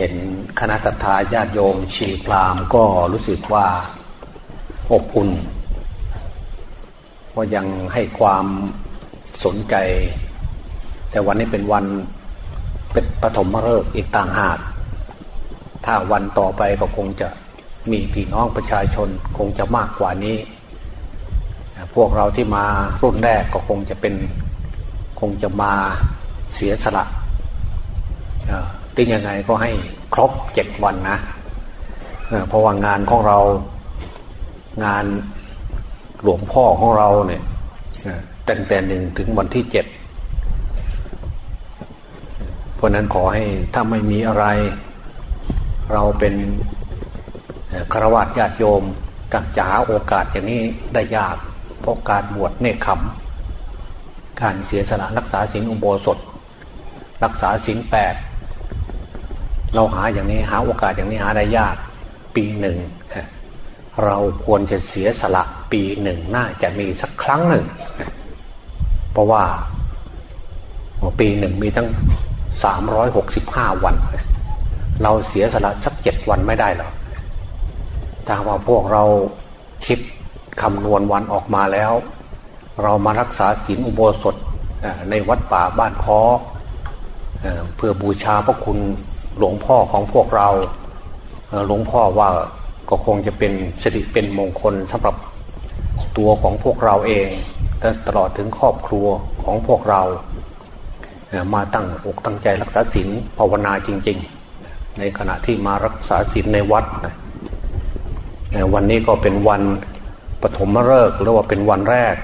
เห็นคณะทาญาติโยมชีพรามก็รู้สึกว่าอบอุ่นว่ายังให้ความสนใจ แต่วันนี้เป็นวันเป็นปฐมฤกษ์อีกต่างหาก ถ้าวันต่อไปก็คงจะมีพี่น้องประชาชนคงจะมากกว่านี้ พวกเราที่มารุ่นแรกก็คงจะเป็นคงจะมาเสียสละติ้งยังไงก็ให้ ครบเจ็ดวันนะเพราะว่างานของเรางานหลวงพ่อของเราเนี่ยตั้งแต่หนึ่งถึงวันที่เจ็ดเพราะนั้นขอให้ถ้าไม่มีอะไร เราเป็นครวญญาติโยมกักจะหาโอกาสอย่างนี้ได้ยาก เพราะการบวชเนคขำการเสียสละรักษาศีลอุโบสถ รักษาศีลแปด เราหาอย่างนี้หาโอกาสอย่างนี้หาได้ยากปีหนึ่งเราควรจะเสียสละปีหนึ่งน่าจะมีสักครั้งหนึ่ง เพราะว่าปีหนึ่งมีทั้งสามร้อยหกสิบห้าวัน เราเสียสละสักเจ็ดวันไม่ได้หรอถ้าว่าพวกเราคิดคำนวณวันออกมาแล้ว เรามารักษาศีลอุโบสถในวัดป่าบ้านคอเพื่อบูชาพระคุณ หลวงพ่อของพวกเราหลวงพ่อว่าก็คงจะเป็นสิริเป็นมงคลสำหรับตัวของพวกเราเองตลอดถึงครอบครัวของพวกเรามาตั้งอกตั้งใจรักษาศีลภาวนาจริง ๆ ในขณะที่มารักษาศีลในวัดวันนี้ก็เป็นวันปฐมฤกษ์หรือว่าเป็นวันแรก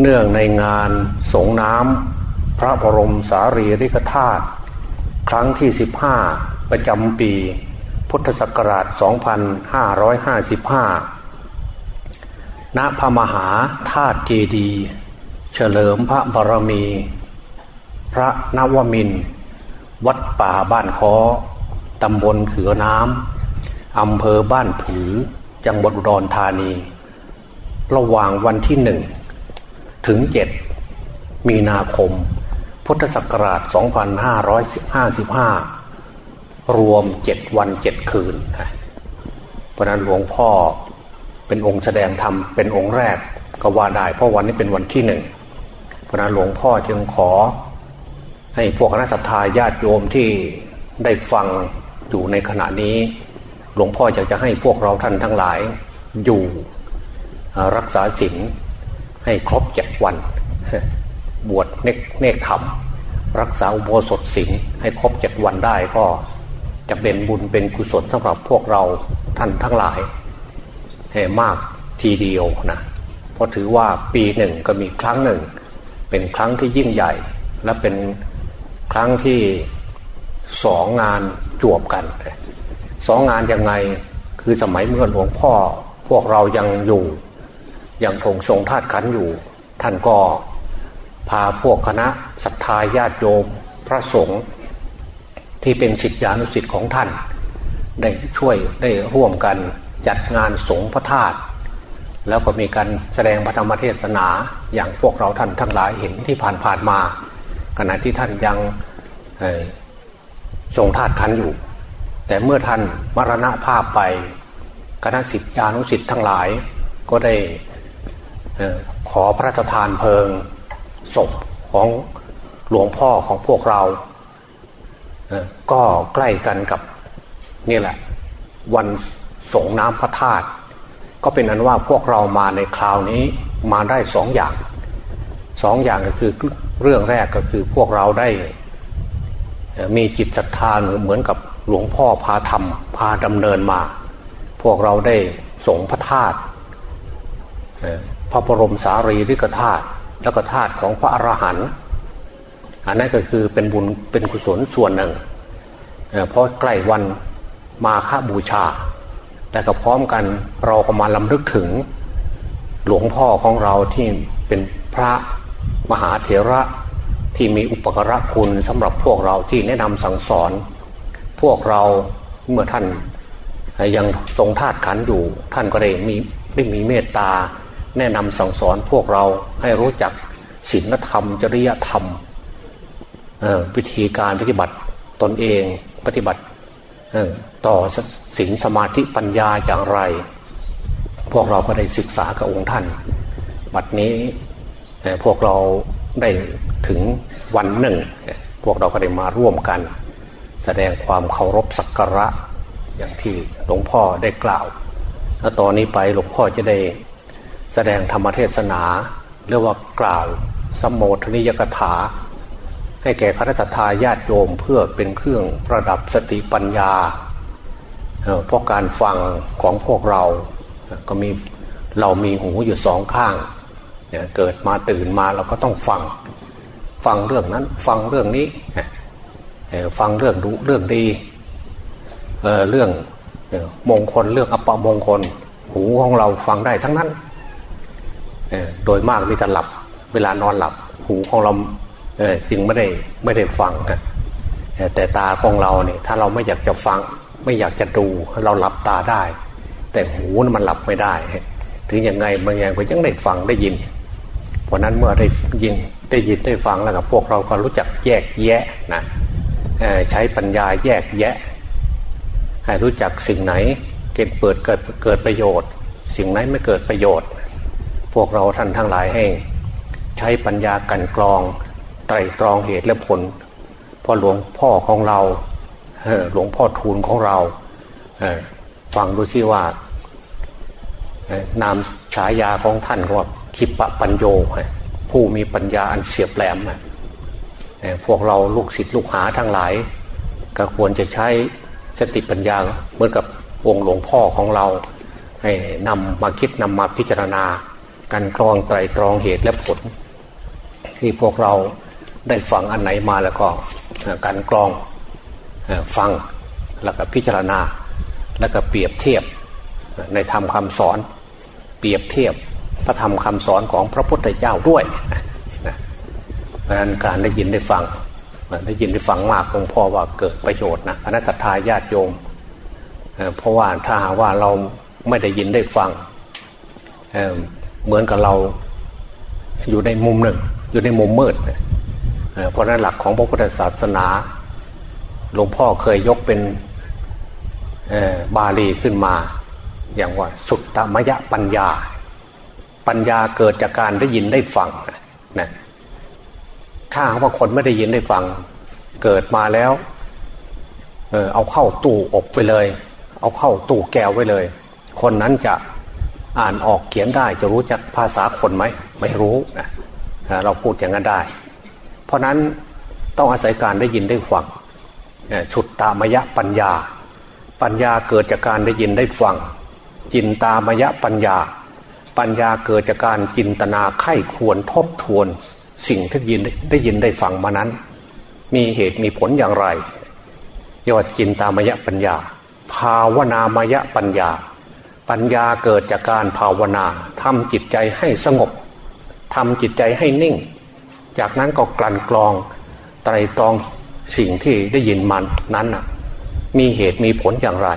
เนื่องในงานสงน้ำพระบรมสารีริกธาตุ ครั้งที่ 15 ประจำปี พุทธศักราช 2555 ณ พระมหาธาตุเจดี เฉลิมพระบารมี พระนวมิน วัดป่าบ้านคอตำบลเขือน้ำ อำเภอบ้านผือ จังหวัดอุดรธานี ระหว่างวันที่หนึ่งถึงเจ็ดมีนาคม พุทธศักราช 2555 รวมเจ็ดวันเจ็ดคืน เพราะนั้นหลวงพ่อเป็นองค์แสดงธรรมเป็นองค์แรกก็ว่าได้ เพราะวันนี้เป็นวันที่หนึ่ง เพราะนั้นหลวงพ่อจึงขอ ให้พวกคณะสัตยาญาติโยมที่ได้ฟังอยู่ในขณะนี้ หลวงพ่ออยากจะให้พวกเราท่านทั้งหลายอยู่รักษาศีลให้ครบเจ็ดวัน บวชเนกเนกขำรักษาอุโบสถศีลให้ครบเจ็ดวันได้ก็จะเป็นบุญเป็นกุศลสำหรับพวกเราท่านทั้งหลายให้มากทีเดียวนะเพราะถือว่าปีหนึ่งก็มีครั้งหนึ่ง เป็นครั้งที่ยิ่งใหญ่ และเป็นครั้งที่สองงานจวบกันสองงานยังไงคือสมัยเมื่อหลวงพ่อพวกเรายังอยู่ ยังทงทรงธาตุขันอยู่ ท่านก็ พาพวกคณะศรัทธาญาติโยมพระสงฆ์ที่เป็นสิทธิอนุสิทธิ์ของท่าน ได้ช่วยได้ร่วมกันจัดงานสงฆ์พระธาตุแล้วก็มีการแสดงพระธรรมเทศนาอย่างพวกเราท่านทั้งหลายเห็นที่ผ่านผ่านมา ขณะที่ท่านยังทรงธาตุขันอยู่ แต่เมื่อท่านมรณภาพไปคณะสิทธิอนุสิทธิ์ทั้งหลายก็ได้ขอพระราชทานเพลิง ศพของหลวงพ่อของพวกเรา ก็ใกล้กันกับนี่แหละ วันสงน้ำพระธาตุก็เป็นอันว่าพวกเรามาในคราวนี้มาได้สองอย่างสองอย่างก็คือเรื่องแรกก็คือพวกเราได้ มีจิตศรัทธาเหมือนกับหลวงพ่อพาทำพาดำเนินมา พวกเราได้สงพระธาตุพระบรมสารีริกธาตุ แล้วก็ธาตุของพระอรหันต์อันนั้นก็คือเป็นบุญเป็นกุศลส่วนหนึ่งเพราะใกล้วันมาฆบูชาแต่ก็พร้อมกันเราก็มาลำลึกถึง หลวงพ่อของเราที่เป็นพระมหาเถระที่มีอุปกระคุณสำหรับพวกเราที่แนะนำสั่งสอน พวกเราเมื่อท่านยังทรงธาตุขันอยู่ ท่านก็ได้มีได้มีเมตตา แนะนำสั่งสอนพวกเราให้รู้จักศีลธรรม จริยธรรมวิธีการปฏิบัติตนเองปฏิบัติต่อศีลสมาธิปัญญาอย่างไร พวกเราก็ได้ศึกษากับองค์ท่าน บัดนี้พวกเราได้ถึงวันหนึ่ง พวกเราก็ได้มาร่วมกัน แสดงความเคารพสักการะอย่างที่หลวงพ่อได้กล่าว แล้วตอนนี้ไปหลวงพ่อจะได้ แสดงธรรมเทศนาเรียกว่ากล่าวสมโภชนิยกถา ให้แก่คณะทาญาติโยมเพื่อเป็นเครื่องประดับสติปัญญาเพราะการฟังของพวกเรา ก็มีเรามีหูอยู่สองข้างเกิดมาตื่นมาเราก็ต้องฟัง ฟังเรื่องนั้น ฟังเรื่องนี้ฟังเรื่องดูเรื่องดีเเรื่องมงคลเรื่องอัปมงคล หูของเราฟังได้ทั้งนั้น โดยมากมีแต่หลับ เวลานอนหลับ หูของเราจึงไม่ได้ไม่ได้ฟังแต่ตาของเราเนี่ยถ้าเราไม่อยากจะฟัง ไม่อยากจะดูเราหลับตาได้ แต่หูมันหลับไม่ได้ ถึงยังไงบางอย่างก็ยังได้ฟังได้ยิน เพราะนั้นเมื่อได้ยินได้ยินได้ฟังแล้วกับพวกเราก็รู้จักแยกแยะนะใช้ปัญญาแยกแยะ ให้รู้จักสิ่งไหนเกิดเปิดเกิดเกิดประโยชน์ สิ่งไหนไม่เกิดประโยชน์ พวกเราท่านทั้งหลายให้ ใช้ปัญญากันกรอง ไตรตรองเหตุและผลพ่อหลวงพ่อของเราหลวงพ่อทูลของเราฟังดูซิว่านามฉายาของท่านว่าคิปะปัญโยผู้มีปัญญาอันเสียบแหลมพวกเราลูกศิษย์ลูกหาทั้งหลาย ก็ควรจะใช้สติปัญญาเหมือนกับองค์หลวงพ่อของเรา ให้นำมาคิดนำมาพิจารณา การกรองไตรตรองเหตุและผล ที่พวกเราได้ฟังอันไหนมาแล้วก็การกรองฟังแล้วก็พิจารณา แล้วก็เปรียบเทียบในธรรมคำสอน เปรียบเทียบพระธรรมคำสอนของพระพุทธเจ้าด้วยเพราะนั้นการได้ยินได้ฟังได้ยินได้ฟังมากหลวงพ่อว่าเกิดประโยชน์นะคณะทาญาติโยมเพราะว่าถ้าหาว่าเราไม่ได้ยินได้ฟัง เหมือนกับเราอยู่ในมุมหนึ่ง อยู่ในมุมมืดเพราะนั้นหลักของพระพุทธศาสนาหลวงพ่อเคยยกเป็นบาลีขึ้นมา อย่างว่า สุตตมยปัญญา ปัญญาเกิดจากการได้ยินได้ฟังนะถ้าว่าคนไม่ได้ยินได้ฟัง เกิดมาแล้วเออเอาเข้าตู้อบไปเลย เอาเข้าตู้แก้วไว้เลย คนนั้นจะ อ่านออกเขียนได้จะรู้จักภาษาคนไหมไม่รู้นะเราพูดอย่างนั้นได้ เพราะนั้นต้องอาศัยการได้ยินได้ฟังฉุดตามยะปัญญา ปัญญาเกิดจากการได้ยินได้ฟังจินตามยะปัญญา ปัญญาเกิดจากการจินตนาไข้ควรทบทวน สิ่งที่ยินได้ยินได้ฟังมานั้น มีเหตุมีผลอย่างไรยอดจินตามยะปัญญา ภาวนามยะปัญญา ปัญญาเกิดจากการภาวนาทำจิตใจให้สงบทำจิตใจให้นิ่ง จากนั้นก็กลั่นกรอง ไตรตรองสิ่งที่ได้ยินมันนั้นมีเหตุมีผลอย่างไร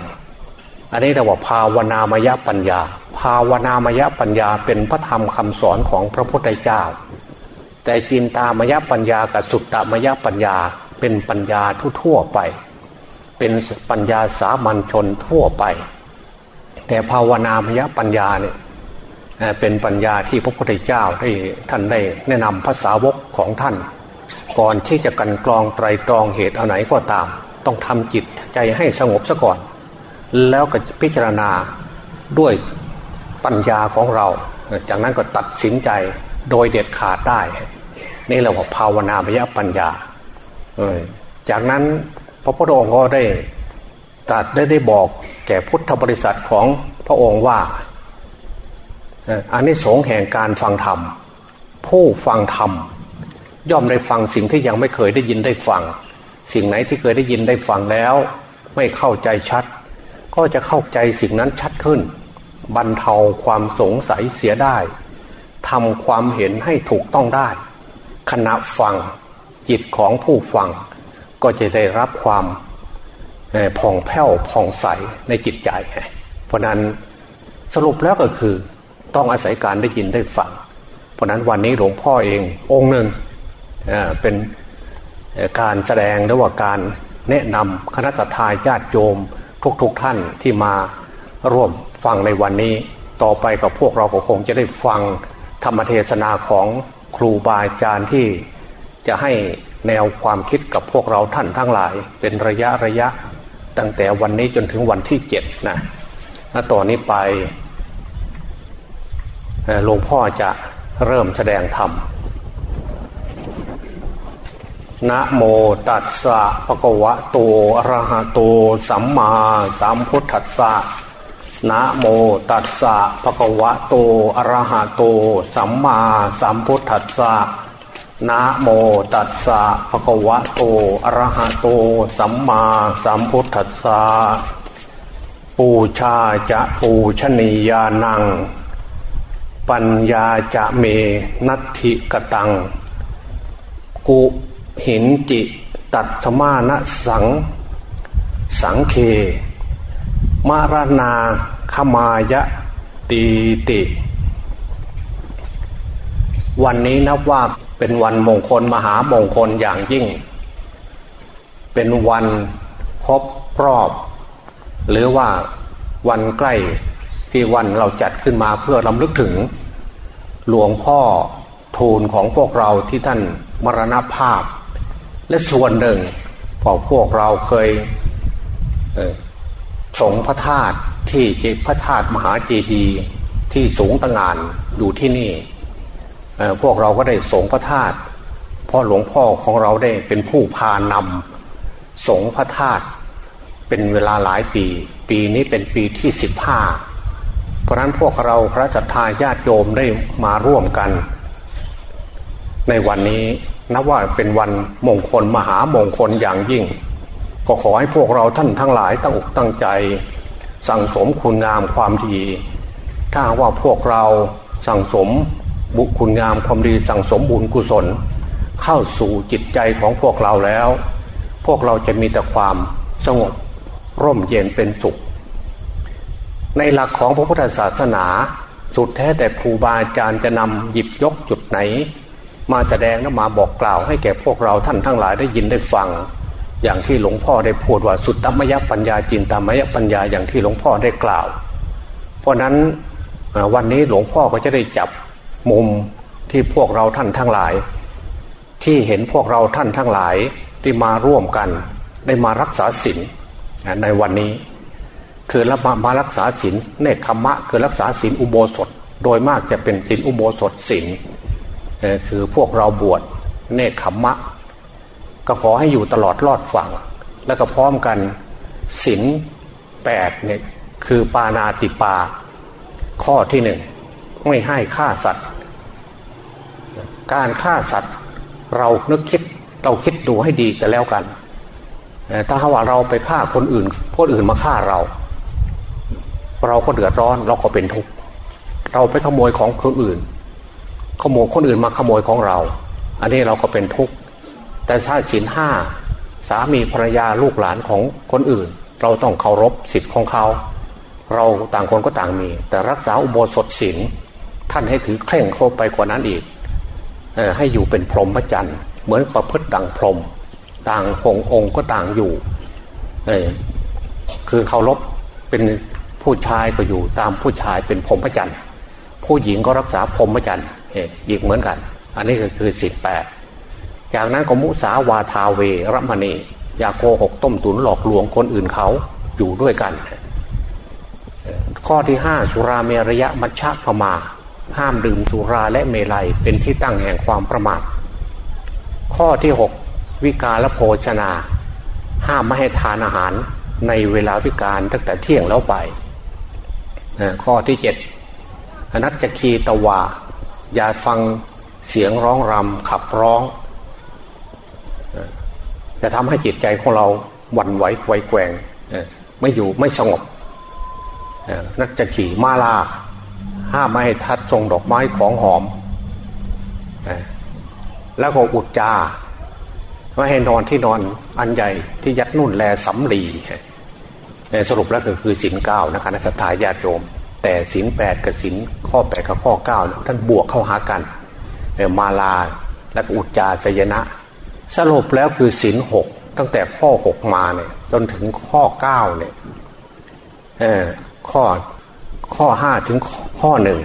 อันนี้เราว่าภาวนามยปัญญา ภาวนามยปัญญาเป็นพระธรรมคำสอนของพระพุทธเจ้า แต่จินตามยปัญญากับสุตตามยปัญญาเป็นปัญญาทั่วไป เป็นปัญญาสามัญชนทั่วไป แต่ภาวนามยปัญญาเนี่ยเป็นปัญญาที่พระพุทธเจ้าได้ท่านได้แนะนำภาษาวกของท่าน ก่อนที่จะกันกรองไตรตรองเหตุเอาไหนก็ตาม ต้องทำจิตใจให้สงบซะก่อน แล้วก็พิจารณาด้วยปัญญาของเรา จากนั้นก็ตัดสินใจโดยเด็ดขาดได้ นี่เราบอกภาวนามยปัญญาจากนั้นพระพุทธองค์ก็ได้ตัดได้ได้บอก ก่พุทธบริษัทของพระองค์ว่าอันนี้สงแห่งการฟังธรรม ผู้ฟังธรรม ย่อมได้ฟังสิ่งที่ยังไม่เคยได้ยินได้ฟัง สิ่งไหนที่เคยได้ยินได้ฟังแล้ว ไม่เข้าใจชัด ก็จะเข้าใจสิ่งนั้นชัดขึ้น บรรเทาความสงสัยเสียได้ทำความเห็นให้ถูกต้องได้ ขณะฟังจิตของผู้ฟัง ก็จะได้รับความ ผ่องแผ้วผ่องใสในจิตใจ เพราะนั้นสรุปแล้วก็คือต้องอาศัยการได้ยินได้ฟัง เพราะนั้นวันนี้หลวงพ่อเององค์หนึ่งเป็นการแสดงหรือว่าการแนะนำคณะทาญาติโยมทุกๆทท่านที่มาร่วมฟังในวันนี้ ต่อไปกับพวกเราก็คงจะได้ฟังธรรมเทศนาของครูบาอาจารย์ที่จะให้แนวความคิดกับพวกเราท่านทั้งหลาย เป็นระยะระยะ ตั้งแต่วันนี้จนถึงวันที่เจ็ดนะต่อนนี้ไปหลวงพ่อจะเริ่มแสดงธรรมนะโมตัสสะปะกวะโตอะระหะโตสัมมาสัมพุทธัสสะนะโมตัสสะปะกวะโตอะระหะโตสัมมาสัมพุทธัสสะ นะโมตัสสะปะกวะโตอะระหะโต สัมมาสัมพุทธัสสะปูชาจะปูชนียานัง ปัญญาจะเมนัตถิกตัง กุหินจิตัดสมานะสัง สังเค มารนาขมายะตีติ วันนี้นับว่า เป็นวันมงคลมหามงคลอย่างยิ่ง เป็นวันครบรอบ หรือว่าวันใกล้ที่วันเราจัดขึ้นมาเพื่อลำลึกถึง หลวงพ่อทูลของพวกเราที่ท่านมรณภาพ และส่วนหนึ่งพอพวกเราเคยสงพระธาตุที่พระธาตุมหาเจดีย์ที่สูงต่งานอยู่ที่นี่ พวกเราก็ได้สงพระธาตุพ่อหลวงพ่อของเราได้เป็นผู้พานำสงพระธาตุเป็นเวลาหลายปี ปีนี้เป็นปีที่สิบห้าเพราะนั้นพวกเราพระจัตตาญาติโยมได้มาร่วมกัน ในวันนี้นับว่าเป็นวันมงคลมหามงคลอย่างยิ่ง ก็ขอให้พวกเราท่านทั้งหลายตั้งอกตั้งใจ สั่งสมคุณงามความดี ถ้าว่าพวกเราสั่งสม บุคคุณงามความดีสั่งสมบุญกุศล เข้าสู่จิตใจของพวกเราแล้ว พวกเราจะมีแต่ความสงบร่มเย็นเป็นสุข ในหลักของพระพุทธศาสนา สุดแท้แต่ครูบาอาจารย์จะนำหยิบยกจุดไหน มาแสดงและมาบอกกล่าวให้แก่พวกเราท่านทั้งหลายได้ยินได้ฟัง อย่างที่หลวงพ่อได้พูดว่าสุดตมยปัญญาจินตามยปัญญาอย่างที่หลวงพ่อได้กล่าว เพราะนั้นวันนี้หลวงพ่อก็จะได้จับ มุมที่พวกเราท่านทั้งหลาย ที่เห็นพวกเราท่านทั้งหลายที่มาร่วมกัน ได้มารักษาศีลในวันนี้ คือรับมารักษาศีลเนคขมะคือรักษาศีลอุโบสถ โดยมากจะเป็นศีลอุโบสถศีลคือพวกเราบวชเนคขมะ ก็ขอให้อยู่ตลอดรอดฝั่ง แล้วก็พร้อมกันศีลแปดเนี่ยคือปานาติปา ข้อที่หนึ่ง ไม่ให้ฆ่าสัตว์ การฆ่าสัตว์เรานึกคิดเราคิดดูให้ดีแต่แล้วกัน ถ้าว่าเราไปฆ่าคนอื่นคนอื่นมาฆ่าเรา เราก็เดือดร้อนเราก็เป็นทุกข์เราไปขโมยของคนอื่น ขโมยคนอื่นมาขโมยของเรา อันนี้เราก็เป็นทุกข์แต่ถ้าสินห้าสามีภรรยาลูกหลานของคนอื่น เราต้องเคารพสิทธิ์ของเขา เราต่างคนก็ต่างมี แต่รักษาอุโบสถศีล ท่านให้ถือเคร่งเข้าไปกว่านั้นอีกอให้อยู่เป็นพรหมจรรย์เหมือนประพฤติดังพรหมต่างคงองค์ก็ต่างอยู่คือเคารพเป็นผู้ชายก็อยู่ตามผู้ชายเป็นพรหมจรรย์ผู้หญิงก็รักษาพรหมจรรย์อีกเหมือนกัน อันนี้ก็คือสิทธิแปดจากนั้นก็มุสาวาทาเวรมณีอย่าโกหกต้มตุนหลอกลวงคนอื่นเขาอยู่ด้วยกัน ข้อที่ห้าสุราเมรยะมัชฌะพมา ห้ามดื่มสุราและเมลัยเป็นที่ตั้งแห่งความประมาทข้อที่หกวิกาลโภชนา ห้ามไม่ให้ทานอาหารในเวลาวิการตั้งแต่เที่ยงแล้วไป ข้อที่เจ็ดอนัตจคีตวา อย่าฟังเสียงร้องรำขับร้อง จะทำให้จิตใจของเราหวั่นไหวไวแกว่งไม่อยู่ไม่สงบนักจะขี่มาลา ห้ามไม่ให้ทัดทรงดอกไม้ของหอม แล้วก็อุดจาไม่ให้นอนที่นอนอันใหญ่ที่ยัดนุ่นแลสำลีสรุปแล้วก็คือสินเก้านะคะนักทายาติโยม แต่สินแปดกับสินข้อแปดกับข้อเก้าท่านบวกเข้าหากันมาลาและอุจจาสยนะ สรุปแล้วคือสินหกตั้งแต่ข้อหกมาเนี่ยจนถึงข้อเก้าเนี่ยข้อ ข้อห้าถึงข้อหนึ่ง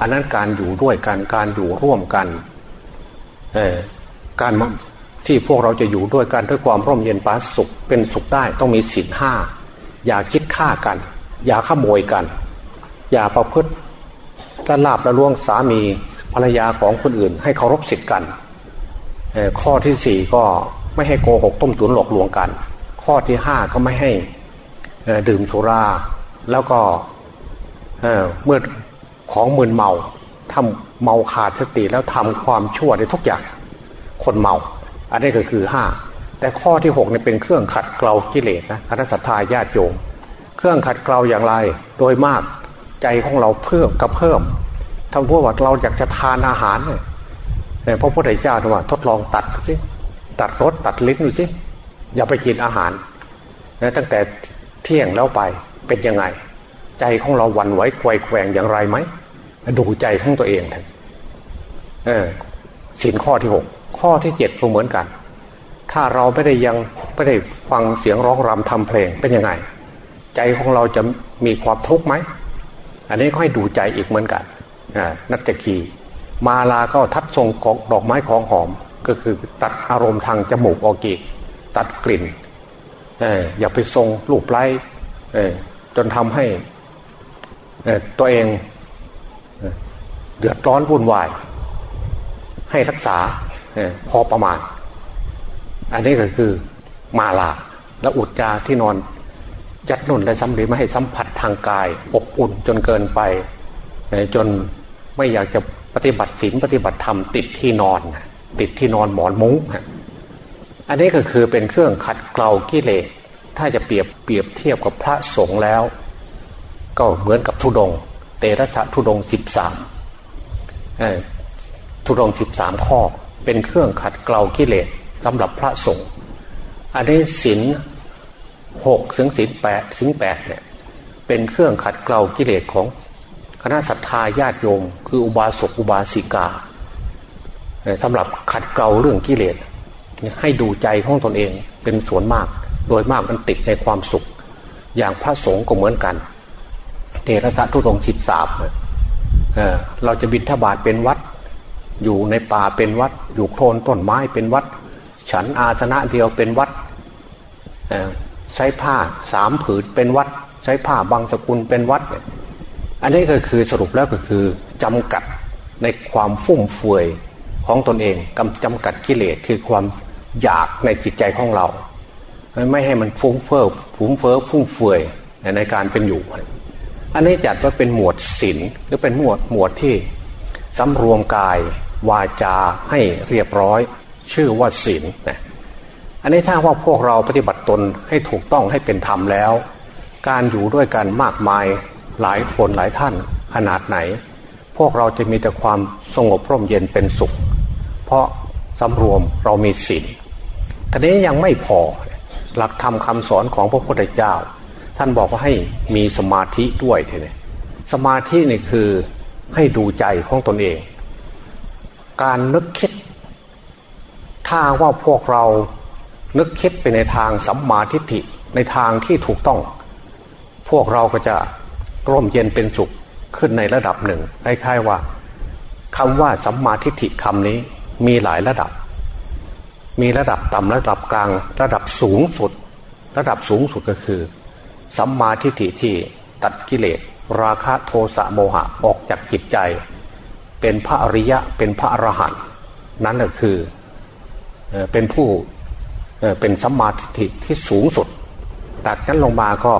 อันนั้นการอยู่ด้วยกันการอยู่ร่วมกันการที่พวกเราจะอยู่ด้วยกันด้วยความร่มเย็นปาสุขเป็นสุขได้ต้องมีศีลห้าอย่าคิดฆ่ากัน อย่าขโมยกัน อย่าประพฤติละลาบละล่วงสามีภรรยาของคนอื่น ให้เคารพสิทธิ์กันข้อที่สี่ก็ไม่ให้โกหกต้มตุ๋นหลอกลวงกัน ข้อที่ห้าก็ไม่ให้ดื่มสุรา แล้วก็ เมื่อของมึนเมาทำเมาขาดสติแล้วทำความชั่วในทุกอย่าง คนเมา อันนี้ก็คือห้าแต่ข้อที่หกเนี่ยเป็นเครื่องขัดเกลากิเลสนะคณะสัตยาญาติโยมเครื่องขัดเกลาอย่างไร โดยมากใจของเราเพิ่มกับเพิ่มทำพวกว่าเราอยากจะทานอาหารเนี่ยพระพุทธเจ้าว่า ทดลองตัดสิตัดรสตัดลิ้นดูสิอย่าไปกินอาหารตั้งแต่เที่ยงแล้วไปเป็นยังไง ใจของเราวันไหวควายแกว่งอย่างไรไหมดูใจของตัวเองเออสินข้อที่หกข้อที่เจ็ดก็เหมือนกัน ถ้าเราไม่ได้ยังไม่ได้ฟังเสียงร้องรำทำเพลงเป็นยังไง ใจของเราจะมีความทุกข์ไหม อันนี้ค่อยดูใจอีกเหมือนกันนัตกีมาลาก็ทัดทรงกดอกไม้ของหอม ก็คือตัดอารมณ์ทางจมูกออกกีตัดกลิ่นอย่าไปทรงรูปไร้จนทำให้ ตัวเองเดือดร้อนวุ่นวาย ให้รักษาพอประมาณ อันนี้ก็คือมาลาและอุดจาที่นอนยัดนุ่นและซ้ำหรือไม่ให้สัมผัสทางกาย อบอุ่นจนเกินไปจนไม่อยากจะปฏิบัติศีลปฏิบัติธรรมติดที่นอน ติดที่นอนหมอนมุ้งอันนี้ก็คือเป็นเครื่องขัดเกลากิเลสถ้าจะเปรียบเปรียบเทียบกับพระสงฆ์แล้ว ก็เหมือนกับทุดง เตระสะทุดงสิบสามทุดงสิบสามข้อ เป็นเครื่องขัดเกลากิเลสสำหรับพระสงฆ์อันนี้ศีลหกถึงศีลแปดถึงแปดเนี่ยเป็นเครื่องขัดเกลากิเลสของคณะศรัทธาญาติโยม คืออุบาสกอุบาสิกาสำหรับขัดเกลาเรื่องกิเลสให้ดูใจของตนเองเป็นส่วนมาก โดยมากมันติดในความสุข อย่างพระสงฆ์ก็เหมือนกัน ระทะทุรงสิบสามเราจะบินทบาทเป็นวัด อยู่ในป่าเป็นวัด อยู่โคลนต้นไม้เป็นวัด ฉันอาสนะเดียวเป็นวัดใช้ผ้าสามผืนเป็นวัด ใช้ผ้าบางสกุลเป็นวัด อันนี้ก็คือสรุปแล้วก็คือจำกัดในความฟุ่มเฟือยของตนเองกำจำกัดกิเลสคือความอยากในจิตใจของเรา ไม่ให้มันฟุ้งเฟ้อฟุ้งเฟ้อฟุ่มเฟือยในการเป็นอยู่ อันนี้จัดว่าเป็นหมวดศีลหรือเป็นหมวดหมวดที่สำรวมกายวาจาให้เรียบร้อย ชื่อว่าศีลนะอันนี้ถ้าว่าพวกเราปฏิบัติตนให้ถูกต้องให้เป็นธรรมแล้ว การอยู่ด้วยกันมากมายหลายคนหลายท่านขนาดไหน พวกเราจะมีแต่ความสงบร่มเย็นเป็นสุข เพราะสำรวมเรามีศีลแต่นี้ยังไม่พอหลักธรรมคาสอนของพระพุทธเจ้า ท่านบอกว่าให้มีสมาธิด้วยทีนี้สมาธินี่คือให้ดูใจของตนเอง การนึกคิด ถ้าว่าพวกเรานึกคิดไปในทางสัมมาทิฏฐิในทางที่ถูกต้อง พวกเราก็จะร่มเย็นเป็นสุขขึ้นในระดับหนึ่งคล้ายๆว่าคำว่าสัมมาทิฏฐิคำนี้มีหลายระดับ มีระดับต่ำระดับกลาง ระดับสูงสุด ระดับสูงสุดก็คือ สัมมาทิฏฐิที่ตัดกิเลส ราคะโทสะโมหะออกจากจิตใจ เป็นพระอริยะเป็นพระอรหันต์นั่นก็คือเป็นผู้เป็นสัมมาทิฏฐิที่สูงสุดตัดนั้นลงมาก็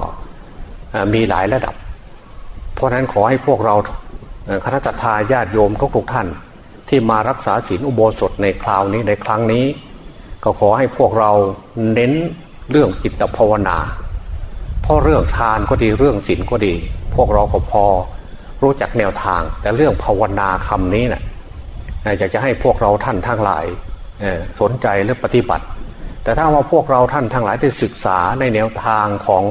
มีหลายระดับ เพราะนั้นขอให้พวกเราคณะทาญาติโยมทุกๆท่าน ที่มารักษาศีลอุโบสถในคราวนี้ในครั้งนี้ ก็ขอให้พวกเราเน้นเรื่องจิตภาวนา ราะเรื่องทานก็ดีเรื่องศีลก็ดี พวกเราก็พอรู้จักแนวทาง แต่เรื่องภาวนาคำนี้นะ่ะอยากจะให้พวกเราท่านทั้งหลายสนใจและปฏิบัติ แต่ถ้าว่าพวกเราท่านทั้งหลายได้ศึกษาในแนวทางของ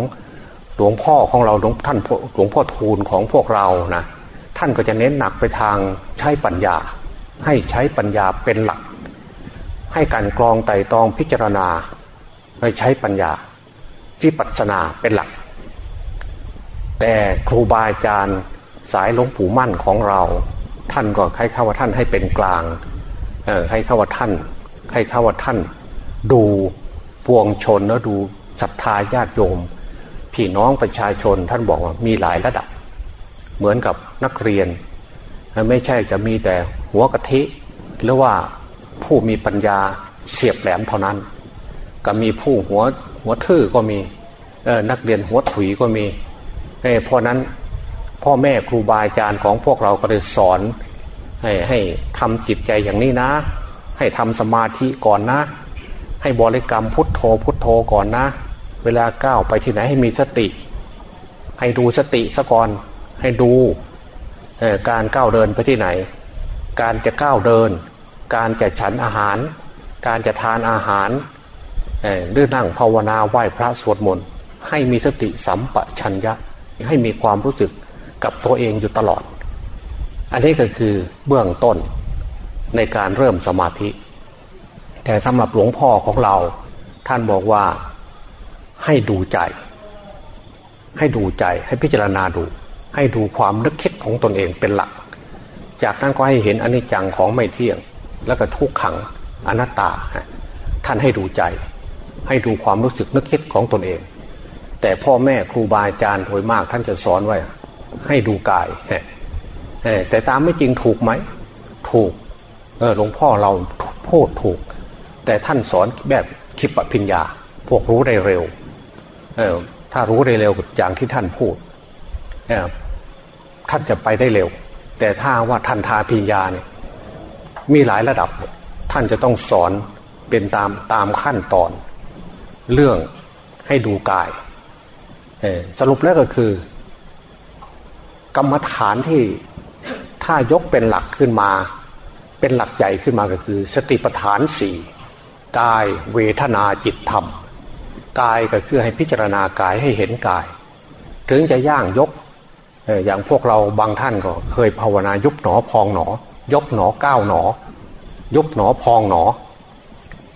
หลวงพ่อของเราหลวงท่านหลวงพ่อทูลของพวกเรานะท่านก็จะเน้นหนักไปทางใช้ปัญญา ให้ใช้ปัญญาเป็นหลัก ให้การกรองไต่ตองพิจารณาไปใช้ปัญญา วิปัสสนาเป็นหลัก แต่ครูบาอาจารย์สายหลวงปู่มั่นของเรา ท่านก็ให้เข้าว่าท่านให้เป็นกลางให้เข้าว่าท่านให้เข้าว่าท่าน ดูปวงชนแล้วดูศรัทธาญาติโยม พี่น้องประชาชนท่านบอกว่ามีหลายระดับ เหมือนกับนักเรียน ไม่ใช่จะมีแต่หัวกะทิ หรือว่าผู้มีปัญญาเสียบแหลมเท่านั้น ก็มีผู้หัว หัวทื่อก็มีนักเรียนหัวถุยก็มีเพราะนั้นพ่อแม่ครูบาอาจารย์ของพวกเราก็เลยสอนให้ให้ทำจิตใจอย่างนี้นะ ให้ทำสมาธิก่อนนะ ให้บริกรรมพุทโธพุทโธก่อนนะ เวลาก้าวไปที่ไหนให้มีสติ ให้ดูสติซะก่อน ให้ดูการก้าวเดินไปที่ไหน การจะก้าวเดิน การจะฉันอาหาร การจะทานอาหาร หรือนั่งภาวนาไหว้พระสวดมนต์ให้มีสติสัมปชัญญะให้มีความรู้สึกกับตัวเองอยู่ตลอด อันนี้ก็คือเบื้องต้นในการเริ่มสมาธิ แต่สำหรับหลวงพ่อของเรา ท่านบอกว่าให้ดูใจ ให้ดูใจให้พิจารณาดู ให้ดูความนึกคิดของตนเองเป็นหลัก จากนั้นก็ให้เห็นอนิจจังของไม่เที่ยง แล้วก็ทุกขังอนัตตา ท่านให้ดูใจ ให้ดูความรู้สึกนึกคิดของตนเอง แต่พ่อแม่ครูบาอาจารย์โดยมากท่านจะสอนไว้ ให้ดูกายแต่ตามไม่จริงถูกไหม ถูกหลวงพ่อเราพูดถูก แต่ท่านสอนแบบคิปปิญญา พวกรู้ได้เร็วถ้ารู้ได้เร็วอย่างที่ท่านพูดท่านจะไปได้เร็ว แต่ถ้าว่าท่านทาปิญญาเนี่ยมีหลายระดับ ท่านจะต้องสอนเป็นตามตามขั้นตอน เรื่องให้ดูกายสรุปแล้วก็คือ กรรมฐานที่ถ้ายกเป็นหลักขึ้นมา เป็นหลักใหญ่ขึ้นมาก็คือ สติปัฏฐานสี่กายเวทนาจิตธรรม กายก็คือให้พิจารณากายให้เห็นกาย ถึงจะย่างยกอย่างพวกเราบางท่านก็เคยภาวนายุบหนอพองหนอ ยกหนอก้าวหนอ ยุบหนอพองหนอ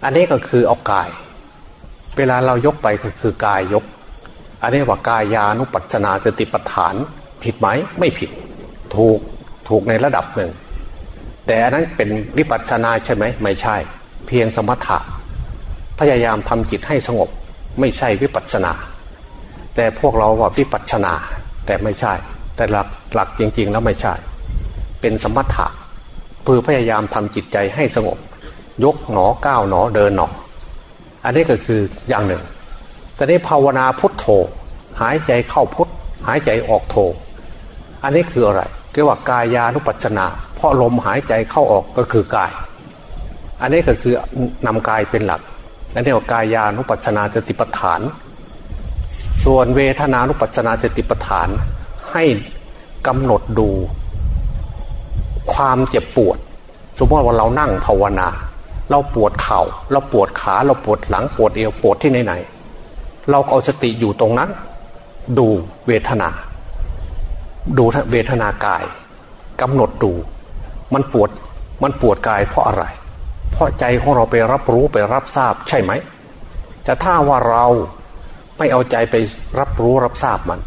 อันนี้ก็คือเอากาย เวลาเรายกไปก็คือกายยก อันนี้ว่ากายานุปัจนาสติปัฏฐาน ผิดไหมไม่ผิด ถูกถูกในระดับหนึ่ง แต่อันนั้นเป็นวิปัสสนาใช่ไหมไม่ใช่ เพียงสมถะพยายามทำจิตให้สงบ ไม่ใช่วิปัสสนา แต่พวกเราว่าวิปัสสนา แต่ไม่ใช่ แต่หลักหลักจริง ๆ แล้วไม่ใช่ เป็นสมถะเพื่อพยายามทำจิตใจให้สงบ ยกหนอก้าวหนอเดินหนอ อันนี้ก็คืออย่างหนึ่ง แต่นี้ภาวนาพุทโธหายใจเข้าพุทหายใจออกโธอันนี้คืออะไรเรียกว่ากายานุปัจนาเพราะลมหายใจเข้าออกก็คือกาย อันนี้ก็คือนำกายเป็นหลักนั่นเรียกว่ากายานุปัจนาสติปัฏฐาน ส่วนเวทนานุปัจนาสติปัฏฐานให้กำหนดดูความเจ็บปวด สมมติว่าเรานั่งภาวนา เราปวดเขา่าเราปวดขาเราปวดหลังปวดเอวปวดที่ไหนๆเราเอาสติอยู่ตรงนั้น ดูเวทนา ดูเวทนากายกำหนดดู มันปวดมันปวดกายเพราะอะไร เพราะใจของเราไปรับรู้ไปรับทราบใช่ไหมจะถ้าว่าเราไม่เอาใจไปรับรู้รับทราบมัน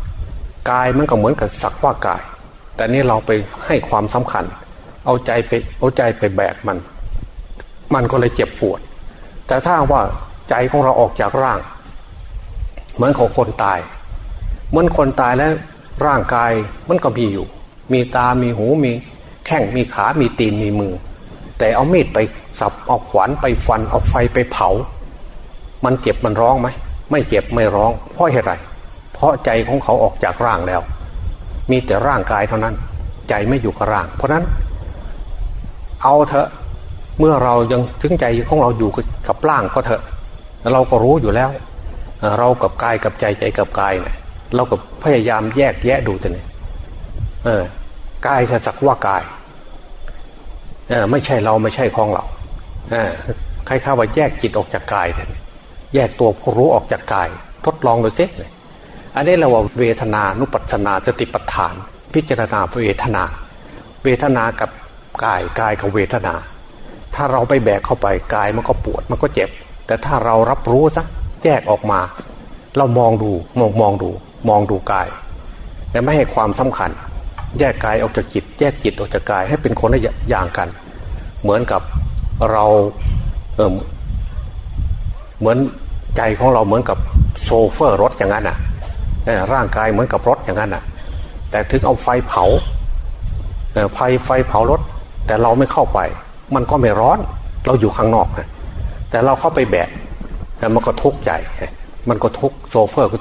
กายมันก็เหมือนกับสักว่ากาย แต่นี่เราไปให้ความสำคัญ เอาใจไปเอาใจไปแบกมัน มันก็เลยเจ็บปวด แต่ถ้าว่าใจของเราออกจากร่าง เหมือนของคนตาย เหมือนคนตายแล้วร่างกายมันก็มีอยู่ มีตา มีหู มีแข้ง มีขา มีตีน มีมือ แต่เอามีดไปสับ เอาขวานไปฟัน เอาไฟไปเผา มันเจ็บมันร้องไหม ไม่เจ็บไม่ร้อง เพราะเหตุไร เพราะใจของเขาออกจากร่างแล้ว มีแต่ร่างกายเท่านั้น ใจไม่อยู่กับร่าง เพราะนั้น เอาเถอะ เมื่อเรายังถึงใจของเราอยู่กับร่างก็เถอะ เราก็รู้อยู่แล้ว เรากับกายกับใจใจกับกายเนี่ยเราก็พยายามแยกแยะดูแต่เนี่ยเออกายสักว่ากายเออไม่ใช่เราไม่ใช่ของเราเออใครข้าว่าแยกจิตออกจากกายแต่แยกตัวผู้รู้ออกจากกาย ทดลองดูสิอันนี้เราว่าเวทนานุปัสนาสติปัฏฐาน พิจารณาเวทนา เวทนากับกายกายกับเวทนา ถ้าเราไปแบกเข้าไปกายมันก็ปวดมันก็เจ็บ แต่ถ้าเรารับรู้ซะแยกออกมา เรามองดูมองมองดู มองดูกาย แต่ไม่ให้ความสำคัญ แยกกายออกจากจิต แยกจิตออกจากกายให้เป็นคนละอย่างกัน เหมือนกับเราเออเหมือนใจของเราเหมือนกับโซเฟอร์รถอย่างนั้นอะร่างกายเหมือนกับรถอย่างนั้นอะ แต่ถึงเอาไฟเผาไฟไฟเผารถ แต่เราไม่เข้าไป มันก็ไม่ร้อน เราอยู่ข้างนอกนะแต่เราเข้าไปแบกแต่มันก็ทุกข์ใหญ่มันก็ทุกข์โซเฟอร์ก็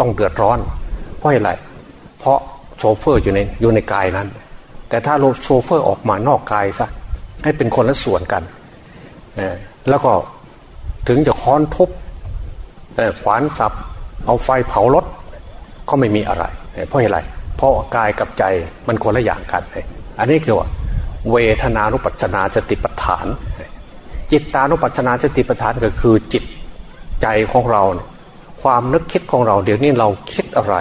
ต้องเดือดร้อน เพราะอะไร เพราะโชเฟอร์อยู่ในอยู่ในกายนั้น แต่ถ้าเราโชเฟอร์ออกมานอกกายซะให้เป็นคนละส่วนกัน แล้วก็ถึงจะค้อนทุบขวานสับ เอาไฟเผารถ ก็ไม่มีอะไร เพราะอะไร เพราะกายกับใจมันคนละอย่างกัน อันนี้คือว่า เวทนานุปัสสนาสติปัฏฐาน จิตตานุปัสสนาสติปัฏฐานก็คือจิตใจของเรา ความนึกคิดของเรา เดี๋ยวนี้เราคิดอะไร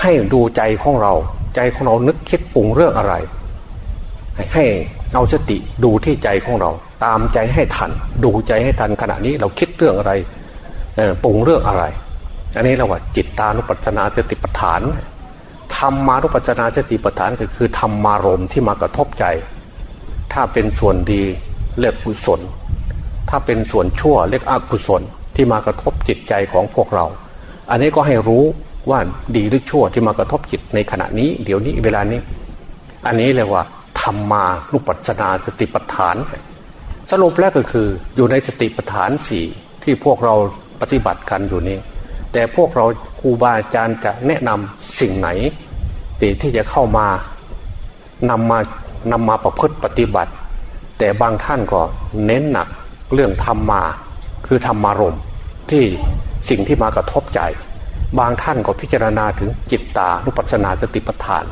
ให้ดูใจของเรา ใจของเรานึกคิดปรุงเรื่องอะไร ให้เอาสติดูที่ใจของเรา ตามใจให้ทัน ดูใจให้ทันขณะนี้เราคิดเรื่องอะไรปรุงเรื่องอะไร อันนี้เราว่าจิตตานุปัสนาสติปัฏฐาน ธรรมานุปัสนาสติปัฏฐานก็คือธรรมารมที่มากระทบใจ ถ้าเป็นส่วนดีเรียกกุศล ถ้าเป็นส่วนชั่วเรียกอกุศลที่มากระทบจิตใจของพวกเรา อันนี้ก็ให้รู้ว่าดีหรือชั่วที่มากระทบจิตในขณะนี้ เดี๋ยวนี้เวลานี้ อันนี้เรียกว่าธรรมานุปัสนาสติปัฏฐาน สรุปแล้วก็คืออยู่ในสติปัฏฐานสี่ที่พวกเราปฏิบัติกันอยู่นี้ แต่พวกเราครูบาอาจารย์จะแนะนำสิ่งไหนที่จะเข้ามานำมานำมาประพฤติปฏิบัติ แต่บางท่านก็เน้นหนักเรื่องธรรมมา คือธรรมารมที่สิ่งที่มากระทบใจ บางท่านก็พิจารณาถึงจิตตานุปัสสนาสติปัฏฐาน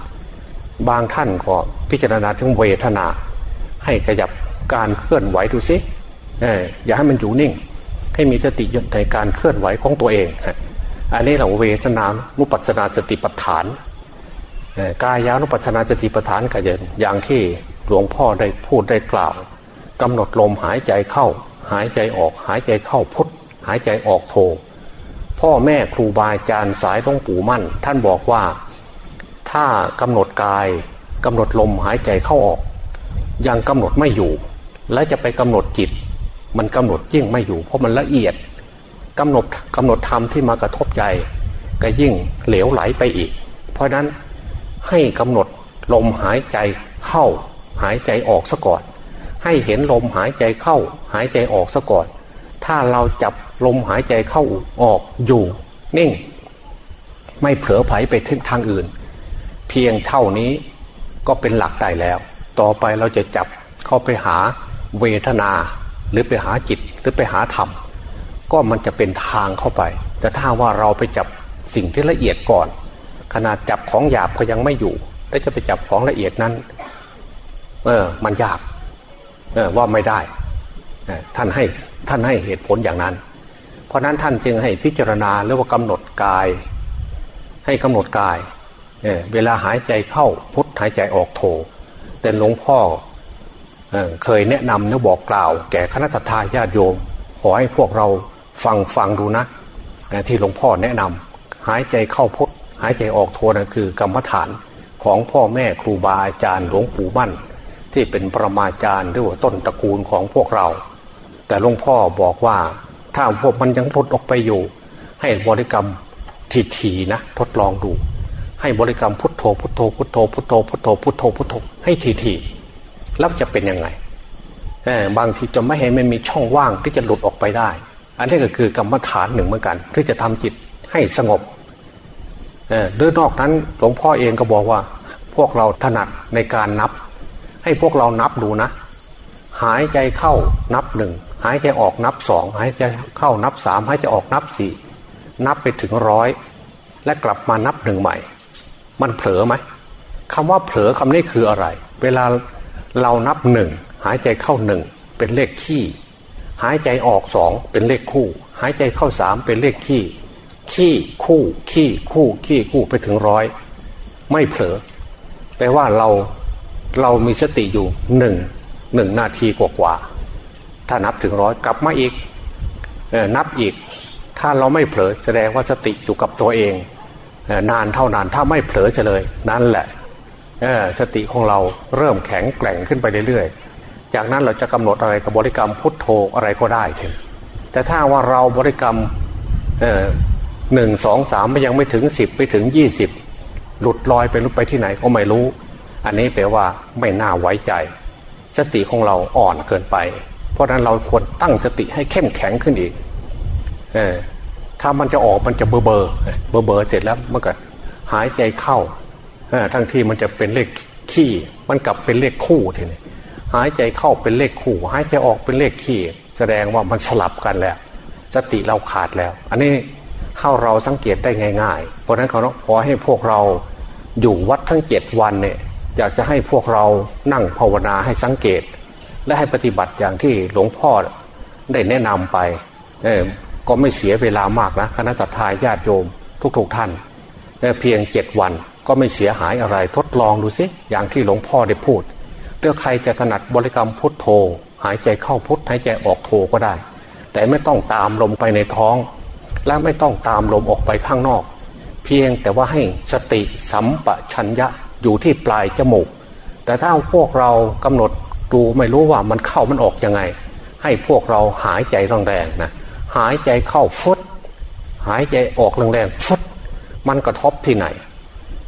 บางท่านก็พิจารณาถึงเวทนา ให้ขยับการเคลื่อนไหวดูซิอย่าให้มันอยู่นิ่ง ให้มีสติในการเคลื่อนไหวของตัวเอง อันนี้เราเวทนานุปัสนาสติปัฏฐานกายานุปัสนาสติปัฏฐานก็จะอย่างที่หลวงพ่อได้พูดได้กล่าวกำหนดลมหายใจเข้า หายใจออก หายใจเข้าพุทหายใจออกโท พ่อแม่ครูบาอาจารย์สายหลวงปู่มั่น ท่านบอกว่าถ้ากำหนดกายกำหนดลมหายใจเข้าออก ยังกำหนดไม่อยู่ และจะไปกำหนดจิต มันกำหนดยิ่งไม่อยู่ เพราะมันละเอียด กำหนดกำหนดธรรมที่มากระทบใจก็ยิ่งเหลวไหลไปอีก เพราะนั้นให้กำหนดลมหายใจเข้าหายใจออกซะก่อน ให้เห็นลมหายใจเข้าหายใจออกซะก่อน ถ้าเราจับลมหายใจเข้าออกอยู่ นิ่ง ไม่เผลอไผไปทิศทางอื่น เพียงเท่านี้ก็เป็นหลักได้แล้ว ต่อไปเราจะจับเข้าไปหาเวทนา หรือไปหาจิตหรือไปหาธรรม ก็มันจะเป็นทางเข้าไป แต่ถ้าว่าเราไปจับสิ่งที่ละเอียดก่อน ขนาดจับของหยาบก็ยังไม่อยู่ แล้วจะไปจับของละเอียดนั้น เออ มันยากเออว่าไม่ได้ท่านให้ท่านให้เหตุผลอย่างนั้น เพราะนั้นท่านจึงให้พิจารณาหรือว่ากำหนดกาย ให้กำหนดกายเเวลาหายใจเข้าพุทหายใจออกโทแต่หลวงพ่อเเคยแนะนำนะบอกกล่าว แก่คณะทาญาติโยมขอให้พวกเรา ฟังฟังดูนะที่หลวงพ่อแนะนำหายใจเข้าพุทหายใจออกโทนะคือกรรมฐานของพ่อแม่ครูบาอาจารย์หลวงปู่มั่น ที่เป็นประมาจารย์หรือว่าต้นตระกูลของพวกเรา แต่หลวงพ่อบอกว่าถ้าพวกมันยังพดออกไปอยู่ ให้บริกรรมทีๆนะทดลองดู ให้บริกรรมพุทโธพุทโธพุทโธพุทโธพุทโธพุทโธพุทโธให้ทีๆแล้วจะเป็นยังไงบางทีจะไม่ให้มันมีช่องว่างที่จะหลุดออกไปได้ อันนี้ก็คือกรรมฐานหนึ่งเหมือนกัน ที่จะทำจิตให้สงบเออดินนอกนั้นหลวงพ่อเองก็บอกว่า พวกเราถนัดในการนับ ให้พวกเรานับดูนะ หายใจเข้านับหนึ่งหายใจออกนับสองหายใจเข้านับสามหายใจออกนับสี่นับไปถึงร้อยและกลับมานับหนึ่งใหม่ มันเผลอไหมคำว่าเผลอคำนี้คืออะไร เวลาเรานับหนึ่งหายใจเข้าหนึ่งเป็นเลขขี้ หายใจออกสองเป็นเลขคู่ หายใจเข้าสามเป็นเลขขี้ ขี้คู่ขี้คู่ขี้คู่ไปถึงร้อยไม่เผลอแปลว่าเราเรามีสติอยู่หนึ่งหนึ่งนาทีกว่าๆถ้านับถึงร้อยกลับมาอีกอนับอีก ถ้าเราไม่เผลอแสดงว่าสติอยู่กับตัวเองนานเท่านานถ้าไม่เผลอเฉลย นั่นแหละสติของเราเริ่มแข็งแกร่งขึ้นไปเรื่อยๆ จากนั้นเราจะกำหนดอะไรกับบริกรรมพุทโธอะไรก็ได้เถอะแต่ถ้าว่าเราบริกรรมหนึ่งสองสามไม่ยังไม่ถึงสิบไปถึงยี่สิบหลุดลอยไปลุไปที่ไหนก็ไม่รู้ อันนี้แปลว่าไม่น่าไว้ใจ สติของเราอ่อนเกินไป เพราะนั้นเราควรตั้งสติให้เข้มแข็งขึ้นอีกอถ้ามันจะออกมันจะเบอร์เบอร์เบอร์เบอร์เสร็จแล้วมันก็หายใจเข้าทั้งที่มันจะเป็นเลขขี้มันกลับเป็นเลขคู่ทีนี้ หายใจเข้าเป็นเลขคู่ หายใจออกเป็นเลขขี้แสดงว่ามันสลับกันแล้ว สติเราขาดแล้ว อันนี้เข้าเราสังเกตได้ง่าย ๆ เพราะนั้นเขาขอให้พวกเราอยู่วัดทั้งเจ็ดวันเนี่ยอยากจะให้พวกเรานั่งภาวนาให้สังเกต และให้ปฏิบัติอย่างที่หลวงพ่อได้แนะนำไปเออก็ไม่เสียเวลามากนะคณะทายาติโยมทุกๆทท่านเพียงเจ็ดวันก็ไม่เสียหายอะไรทดลองดูสิอย่างที่หลวงพ่อได้พูด เรื่องใครจะถนัดบริกรรมพุทโธ หายใจเข้าพุทหายใจออกโธก็ได้ แต่ไม่ต้องตามลมไปในท้อง และไม่ต้องตามลมออกไปข้างนอก เพียงแต่ว่าให้สติสัมปชัญญะอยู่ที่ปลายจมูก แต่ถ้าพวกเรากำหนดดูไม่รู้ว่ามันเข้ามันออกยังไง ให้พวกเราหายใจแรงๆนะหายใจเข้าฟุดหายใจออกแรงๆฟุดมันกระทบที่ไหน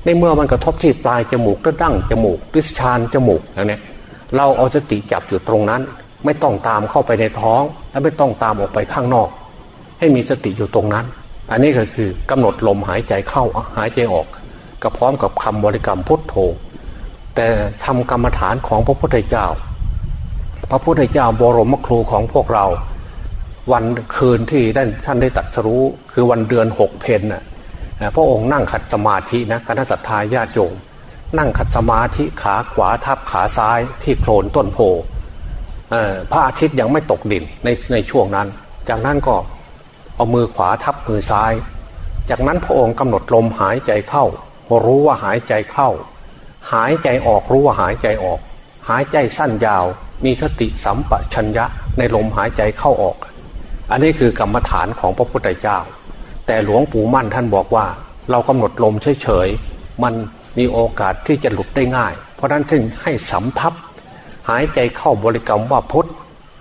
ในเมื่อมันกระทบที่ปลายจมูกก็ดั้งจมูกดิชานจมูกนะเนี่ยเราเอาสติจับอยู่ตรงนั้น ไม่ต้องตามเข้าไปในท้อง และไม่ต้องตามออกไปข้างนอก ให้มีสติอยู่ตรงนั้น อันนี้ก็คือกำหนดลมหายใจเข้าหายใจออกก็พร้อมกับคำบริกรรมพุทโธ แต่ทำกรรมฐานของพระพุทธเจ้า พระพุทธเจ้าบรมครูของพวกเรา วันคืนที่ท่านได้ตัดสรู้ คือวันเดือนหกเพนน่ะ พระองค์นั่งขัดสมาธินะคณะสัตยาญาติโยมนั่งขัดสมาธิขาขวาทับขาซ้ายที่โคลนต้นโพพระอาทิตย์ยังไม่ตกดินในในช่วงนั้น จากนั้นก็เอามือขวาทับมือซ้าย จากนั้นพระองค์กำหนดลมหายใจเข้า รู้ว่าหายใจเข้า หายใจออกรู้ว่าหายใจออก หายใจสั้นยาว มีสติสัมปชัญญะในลมหายใจเข้าออก อันนี้คือกรรมฐานของพระพุทธเจ้า แต่หลวงปู่มั่นท่านบอกว่า เรากำหนดลมเฉยๆมันมีโอกาสที่จะหลุดได้ง่าย เพราะนั้นท่านให้สำทับหายใจเข้าบริกรรมว่าพุทธ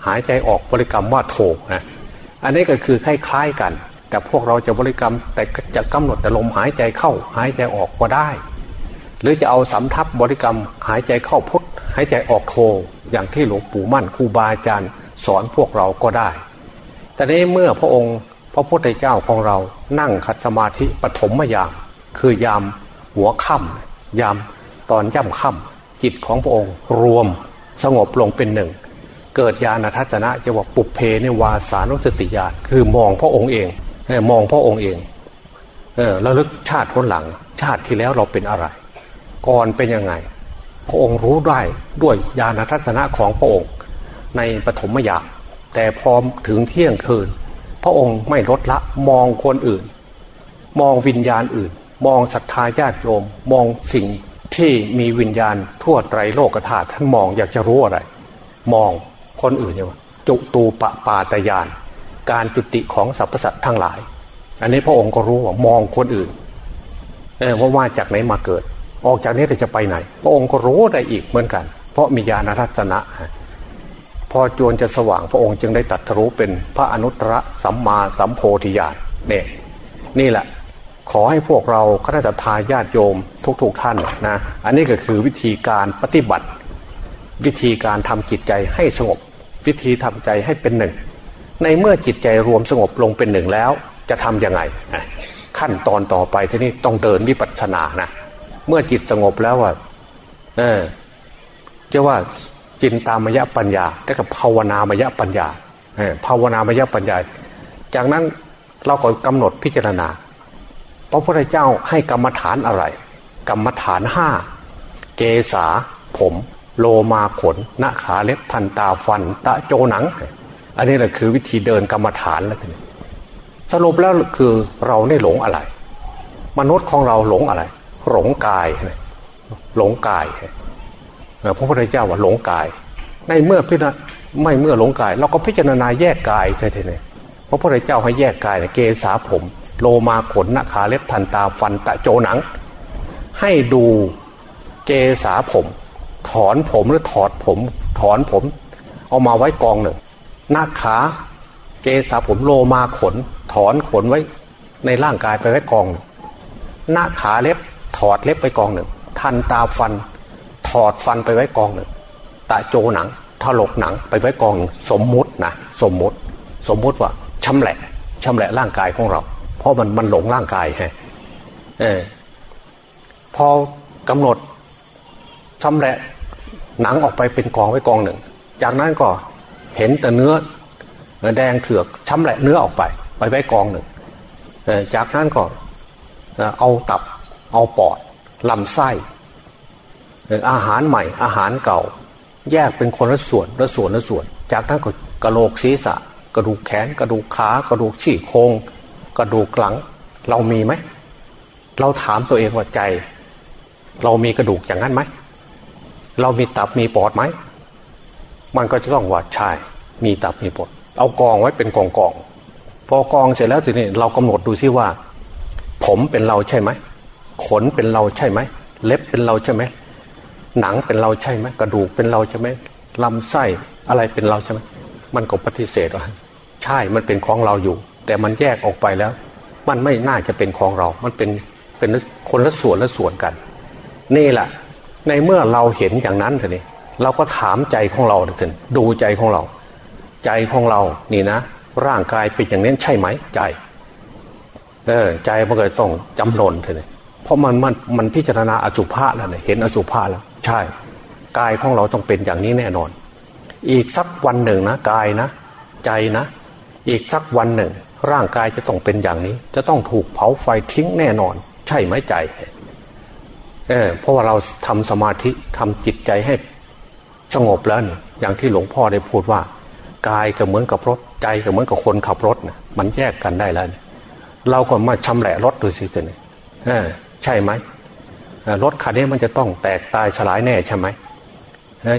หายใจออกบริกรรมว่าโถนะอันนี้ก็คือคล้ายๆกัน แต่พวกเราจะบริกรรมแต่จะกำหนดแต่ลมหายใจเข้า หายใจออกก็ได้ หรือจะเอาสำทับบริกรรมหายใจเข้าพุทธหายใจออกโทอย่างที่หลวงปู่มั่นครูบาอาจารย์สอนพวกเราก็ได้ แต่นี้เมื่อพระองค์ พระพุทธเจ้าของเรานั่งขัดสมาธิปฐมยาม คือยามหัวค่ำยามตอนย่ำค่ำจิตของพระองค์รวมสงบลงเป็นหนึ่ง เกิดญาณทัศนะจะว่าปุเพในวาสานุสติญาณคือมองพระองค์เองมองพระองค์เองเออระลึกชาติคนหลัง ชาติที่แล้วเราเป็นอะไร ก่อนเป็นยังไง พระองค์รู้ได้ด้วยญาณทัศนะของพระองค์ ในปฐมยามแต่พอถึงเที่ยงคืน พระองค์ไม่ลดละมองคนอื่น มองวิญญาณอื่น มองศรัทธาญาติโยม มองสิ่งที่มีวิญญาณทั่วไตรโลกธาตุท่านมองอยากจะรู้อะไร มองคนอื่นเนี่ยว่าจุตูปปาตยาน การจุติของสรรพสัตว์ทั้งหลาย อันนี้พระองค์ก็รู้ว่ามองคนอื่นเออว่ามาจากไหนมาเกิด ออกจากนี้จะไปไหน พระองค์ก็รู้ได้อีกเหมือนกัน เพราะมีญาณรัตนะ พอจวนจะสว่างพระองค์จึงได้ตัดรู้เป็นพระอนุตตรสัมมาสัมโพธิญาณเนี่ยนี่แหละขอให้พวกเราคณะทาญาติโยมทุกๆทท่านนะอันนี้ก็คือวิธีการปฏิบัติ วิธีการทำจิตใจให้สงบ วิธีทำใจให้เป็นหนึ่ง ในเมื่อจิตใจรวมสงบลงเป็นหนึ่งแล้ว จะทํำยังไง ขั้นตอนต่อไปที่นี้ต้องเดินวิปัสสนานะเมื่อจิตสงบแล้วว่าเออจะว่า จินตามยะปัญญาและกับภาวนามยะปัญญาภาวนามยะปัญญา จากนั้นเราก็กำหนดพิจารณาพระพุทธเจ้าให้กรรมฐานอะไร กรรมฐานห้าเกษาผม โลมาขนหน้าขาเล็บทันตาฟัน ตะโจหนัง อันนี้แหละคือวิธีเดินกรรมฐานแล้วสรุปแล้วคือเราได้หลงอะไร มนุษย์ของเราหลงอะไร หลงกาย หลงกาย พระพุทธเจ้าว่าหลงกาย ในเมื่อพิจารไม่เมื่อหลงกาย เราก็พิจารณาแยกกายใช่ไหมพระพุทธเจ้าให้แยกกายเกษาผม โลมาขนนาขาเล็บทันตาฟันตะโจหนัง ให้ดูเกษาผม ถอนผมหรือถอดผม ถอนผม เอามาไว้กองหนึ่งหน้าขาเกษาผมโลมาขน ถอนขนไว้ในร่างกายไปไว้กองหนึ่งหน้าขาเล็บถอดเล็บไปกองหนึ่งทันตาฟัน ถอดฟันไปไว้กองหนึ่งตะโจหนังถลกหนังไปไว้กองหนึ่งสมมุตินะสมมุติ สมมุติว่าชำแหละชำแหละร่างกายของเรา เพราะมันมันหลงร่างกายฮะเออพอกำหนดชำแหละหนังออกไปเป็นกองไว้กองหนึ่ง จากนั้นก็เห็นแต่เนื้อแดงเถือกชำแหละเนื้อออกไป ไปไว้กองหนึ่งจากนั้นก็เอาตับเอาปอดลำไส้ อาหารใหม่อาหารเก่า แยกเป็นคนละส่วนละส่วนละส่วน จากนั้นก็กระโหลกศีรษะ กระดูกแขน กระดูกขากระดูกชี้โครงกระดูกหลัง เรามีไหมเราถามตัวเองว่าใจ เรามีกระดูกอย่างนั้นไหมเรามีตับมีปอดไหมมันก็จะต้องว่าใช่มีตับมีปอดเอากองไว้เป็นกองกองพอกองเสร็จแล้วทีนี้เรากำหนดดูซิว่า ผมเป็นเราใช่ไหมขนเป็นเราใช่ไหมเล็บเป็นเราใช่ไหม หนังเป็นเราใช่ไหมกระดูกเป็นเราใช่ไหมลำไส้อะไรเป็นเราใช่ไหมมันก็ปฏิเสธว่าใช่มันเป็นของเราอยู่ แต่มันแยกออกไปแล้ว มันไม่น่าจะเป็นของเรา มันเป็นเป็นคนละส่วนละส่วนกัน นี่แหละในเมื่อเราเห็นอย่างนั้นเถอะนี่เราก็ถามใจของเราเถอะดูใจของเรา ใจของเรานี่นะ ร่างกายเป็นอย่างนี้ใช่ไหมใจเออใจมันก็ต้องจำนนเถอะนี่เพราะมันมันมันพิจารณาอสุภะแล้วเนี่ยเห็นอสุภะแล้ว ใช่กายของเราต้องเป็นอย่างนี้แน่นอน อีกสักวันหนึ่งนะกายนะ ใจนะ อีกสักวันหนึ่ง ร่างกายจะต้องเป็นอย่างนี้ จะต้องถูกเผาไฟทิ้งแน่นอน ใช่ไหมใจเออเพราะว่าเราทำสมาธิทำจิตใจให้สงบแล้วเนี่ยอย่างที่หลวงพ่อได้พูดว่า กายก็เหมือนกับรถใจก็เหมือนกับคนขับรถนี่ยมันแยกกันได้แล้วเราก็มาชำแหละรถดูสิเเนี่ยใช่ไหม รถคันนี้มันจะต้องแตกตายสลายแน่ใช่ไหม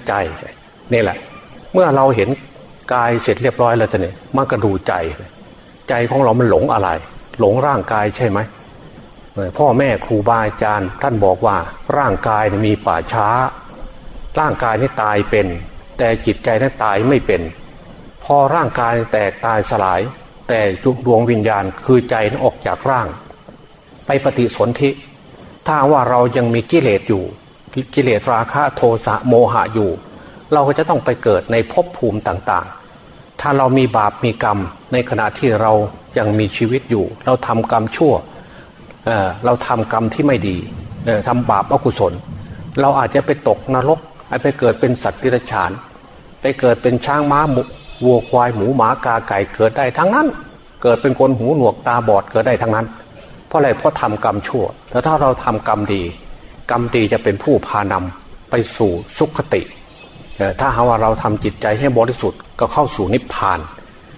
ใจนี่แหละ เมื่อเราเห็นกายเสร็จเรียบร้อยแล้วจะเนี่ยมันก็ดูใจ ใจของเรามันหลงอะไร หลงร่างกายใช่ไหมพ่อแม่ครูบาอาจารย์ท่านบอกว่าร่างกายมีป่าช้า ร่างกายนี่ตายเป็น แต่จิตใจนั้นตายไม่เป็น พอร่างกายแตกตายสลาย แต่ดวงวิญญาณคือใจนั้นออกจากร่าง ไปปฏิสนธิ ถ้าว่าเรายังมีกิเลสอยู่ กิเลสราคะโทสะโมหะอยู่ เราก็จะต้องไปเกิดในภพภูมิต่างๆ ถ้าเรามีบาปมีกรรม ในขณะที่เรายังมีชีวิตอยู่ เราทำกรรมชั่วเเราทำกรรมที่ไม่ดีทำบาปอกุศล เราอาจจะไปตกนรกอาจไปเกิดเป็นสัตว์ดิรัจฉาน ไปเกิดเป็นช้างม้าวัวควายหมูหมากาไก่เกิดได้ทั้งนั้น เกิดเป็นคนหูหนวกตาบอดเกิดได้ทั้งนั้น เพราะอะไรเพราะทำกรรมชั่ว แต่ถ้าเราทำกรรมดี กรรมดีจะเป็นผู้พานำไปสู่สุขติ ถ้าหาว่าเราทำจิตใจให้บริสุทธิ์ก็เข้าสู่นิพพาน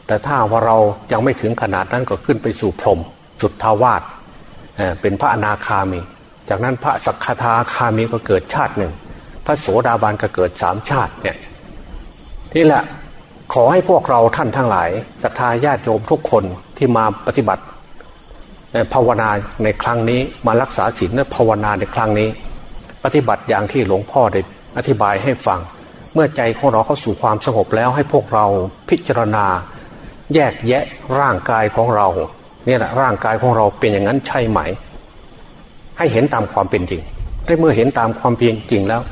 แต่ถ้าว่าเรายังไม่ถึงขนาดนั้นก็ขึ้นไปสู่พรหมสุดทาวาสเป็นพระอนาคามี จากนั้นพระสักคาคามีก็เกิดชาติหนึ่ง พระโสดาบันก็เกิดสามชาติเนี่ยนี่แหละขอให้พวกเราท่านทั้งหลายศรัทธาญาติโยมทุกคนที่มาปฏิบัติ ภาวนาในครั้งนี้มารักษาศีลและภาวนาในครั้งนี้ ปฏิบัติอย่างที่หลวงพ่อได้อธิบายให้ฟัง เมื่อใจของเราเข้าสู่ความสงบแล้วให้พวกเราพิจารณา แยกแยะร่างกายของเราเนี่ยแหละร่างกายของเราเป็นอย่างนั้นใช่ไหม ให้เห็นตามความเป็นจริงได้เมื่อเห็นตามความเป็นจริงแล้ว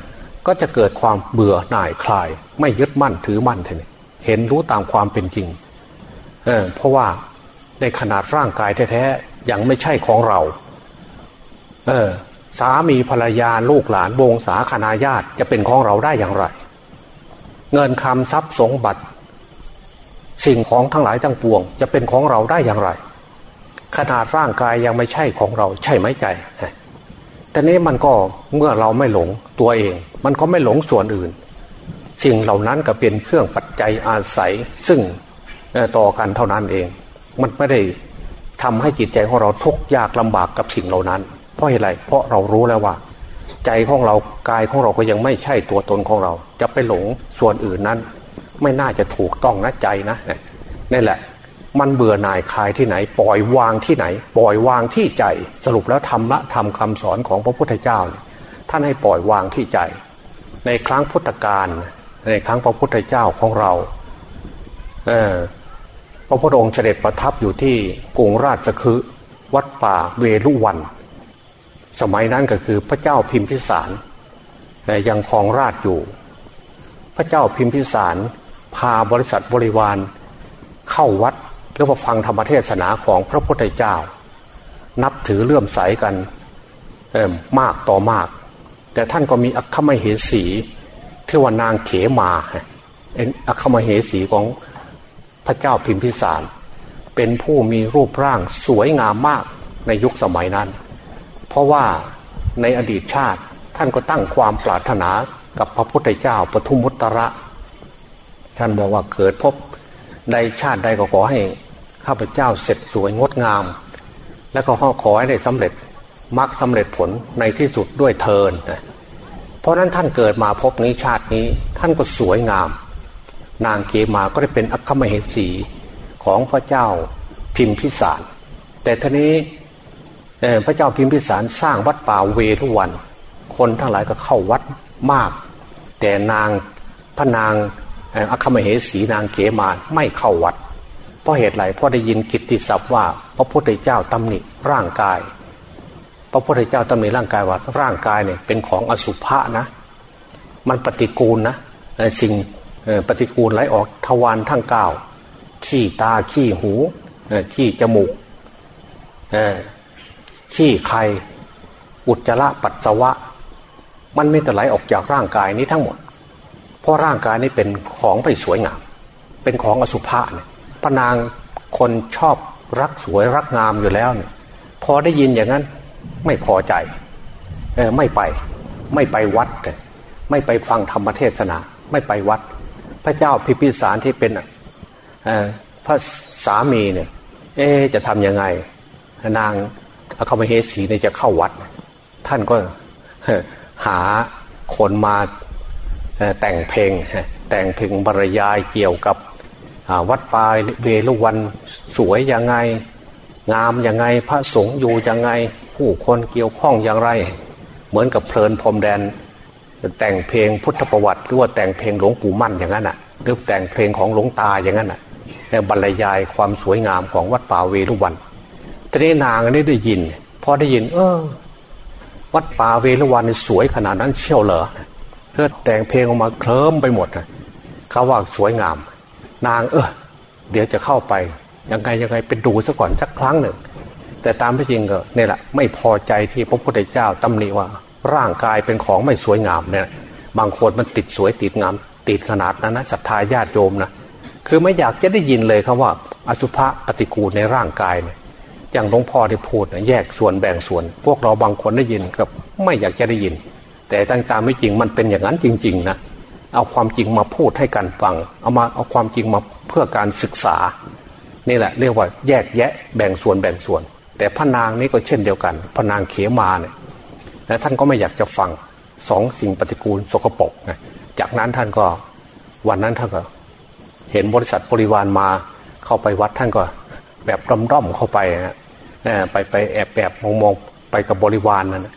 ก็จะเกิดความเบื่อหน่ายคลาย ไม่ยึดมั่นถือมั่นทีนี้เห็นรู้ตามความเป็นจริงเออเพราะว่าในขนาดร่างกายแท้ ยังไม่ใช่ของเรา เออ สามีภรรยาลูกหลานวงศาคณาญาติจะเป็นของเราได้อย่างไร เงินคำทรัพย์สงบัติ สิ่งของทั้งหลายทั้งปวง จะเป็นของเราได้อย่างไร ขนาดร่างกายยังไม่ใช่ของเรา ใช่ไหมใจแต่นี้มันก็เมื่อเราไม่หลงตัวเอง มันก็ไม่หลงส่วนอื่น สิ่งเหล่านั้นก็เป็นเครื่องปัจจัยอาศัย ซึ่งต่อกันเท่านั้นเอง มันไม่ได้ ทำให้จิตใจของเราทุกข์ยากลำบากกับสิ่งเหล่านั้น เพราะอะไร เพราะเรารู้แล้วว่า ใจของเรากายของเราก็ยังไม่ใช่ตัวตนของเรา จะไปหลงส่วนอื่นนั้น ไม่น่าจะถูกต้องนะใจนะนี่แหละ มันเบื่อหน่ายคลายที่ไหน ปล่อยวางที่ไหน ปล่อยวางที่ใจ สรุปแล้วธรรมะธรรมคำสอนของพระพุทธเจ้า ท่านให้ปล่อยวางที่ใจ ในครั้งพุทธกาลในครั้งพระพุทธเจ้าของเรา เออ พระพุทธองค์เสด็จประทับอยู่ที่กรุงราชคือวัดป่าเวลุวัน สมัยนั้นก็คือพระเจ้าพิมพิสารยังครองราชอยู่ พระเจ้าพิมพิสารพาบริษัทบริวารเข้าวัดหรือว่าฟังธรรมเทศนาของพระพุทธเจ้า นับถือเลื่อมใสกันมากต่อมาก แต่ท่านก็มีอัคคมเหสีที่ว่านางเขมาอัคคมเหสีของ ระเจ้าพิมพิสาร เป็นผู้มีรูปร่างสวยงามมากในยุคสมัยนั้น เพราะว่าในอดีตชาติท่านก็ตั้งความปรารถนากับพระพุทธเจ้าปทุมุตระ ท่านบอกว่าเกิดพบใดชาติใดก็ขอให้ข้าพเจ้าเสร็จสวยงดงาม และก็ขอให้ได้สำเร็จมรรคสาเร็จผลในที่สุดด้วยเทินเพราะนั้นท่านเกิดมาพบนี้ชาตินี้ท่านก็สวยงาม นางเกมาก็ได้เป็นอัคคมเหสีของพระเจ้าพิมพิสาร แต่ทีนี้พระเจ้าพิมพิสารสร้างวัดป่าเวทุวัน คนทั้งหลายก็เข้าวัดมาก แต่นางพระนางอัคคมเหสีนางเกมาไม่เข้าวัด เพราะเหตุไรเพราะได้ยินกิตติศัพท์ว่า พระพุทธเจ้าตำหนิร่างกาย พระพุทธเจ้าตำหนิร่างกายว่าร่างกายเนี่ยเป็นของอสุภะนะ มันปฏิกูลนะสิ่ง ปฏิกูลไหลออกทวารทั้งเก้าขี้ตาขี้หูขี้จมูกขี้ไข่อุจจาระปัสสาวะ มันไม่แต่ไหลออกจากร่างกายนี้ทั้งหมด เพราะร่างกายนี้เป็นของไม่สวยงาม เป็นของอสุภะเนี่ยพนางคนชอบรักสวยรักงามอยู่แล้วเนี่ยพอได้ยินอย่างนั้นไม่พอใจเออไม่ไปไม่ไปวัด ไม่ไปฟังธรรมเทศนา ไม่ไปวัด พระเจ้าพิพิสารที่เป็นพระสามีเนี่ย เอจะทำยังไง นางอคมเหสีเนี่ยจะเข้าวัด ท่านก็หาคนมาแต่งเพลง แต่งเพลงบรรยายเกี่ยวกับวัดปลายเวลุวันสวยยังไง งามยังไงพระสงฆ์อยู่ยังไง ผู้คนเกี่ยวข้องอย่างไร เหมือนกับเพลินพรมแดน แต่งเพลงพุทธประวัติหรือว่าแต่งเพลงหลวงปู่มั่นอย่างนั้นอะหรือแต่งเพลงของหลวงตาอย่างนั้นอะบรรยายความสวยงามของวัดป่าเวลุวันทีนี้นางนี่ได้ยิน พอได้ยิน เออ วัดป่าเวลุวันสวยขนาดนั้นเชี่ยวเหรอเพื่อแต่งเพลงออกมาเคลิ้มไปหมดเขาว่าสวยงาม นางเออเดี๋ยวจะเข้าไป ยังไงยังไงเป็นดูซะก่อนสักครั้งหนึ่ง แต่ตามที่จริงก็เนี่ยแหละไม่พอใจที่พระพุทธเจ้าตำหนิว่า ร่างกายเป็นของไม่สวยงามเนี่ย บางคนมันติดสวยติดงาม ติดขนาดนั้นนะศรัทธาญาติโยมนะคือไม่อยากจะได้ยินเลยครับว่า อสุภะปฏิกูลในร่างกายเนี่ยอย่างหลวงพ่อได้พูดนะแยกส่วนแบ่งส่วน พวกเราบางคนได้ยินกับไม่อยากจะได้ยิน แต่ตั้งตามไม่จริงมันเป็นอย่างนั้นจริง ๆนะเอาความจริงมาพูดให้กันฟัง เอามาเอาความจริงมาเพื่อการศึกษา นี่แหละเรียกว่าแยกแยะแบ่งส่วนแบ่งส่วน แต่พระนางนี่ก็เช่นเดียวกันพระนางเขมาเนี่ย และท่านก็ไม่อยากจะฟังสองสิ่งปฏิกูลสกปรกนะจากนั้นท่านก็วันนั้นท่านก็เห็นบริษัทบริวารมาเข้าไปวัดท่านก็แบบร่อมๆเข้าไปนะไปไปแอบแอบมองมองไปกับบริวารนั่น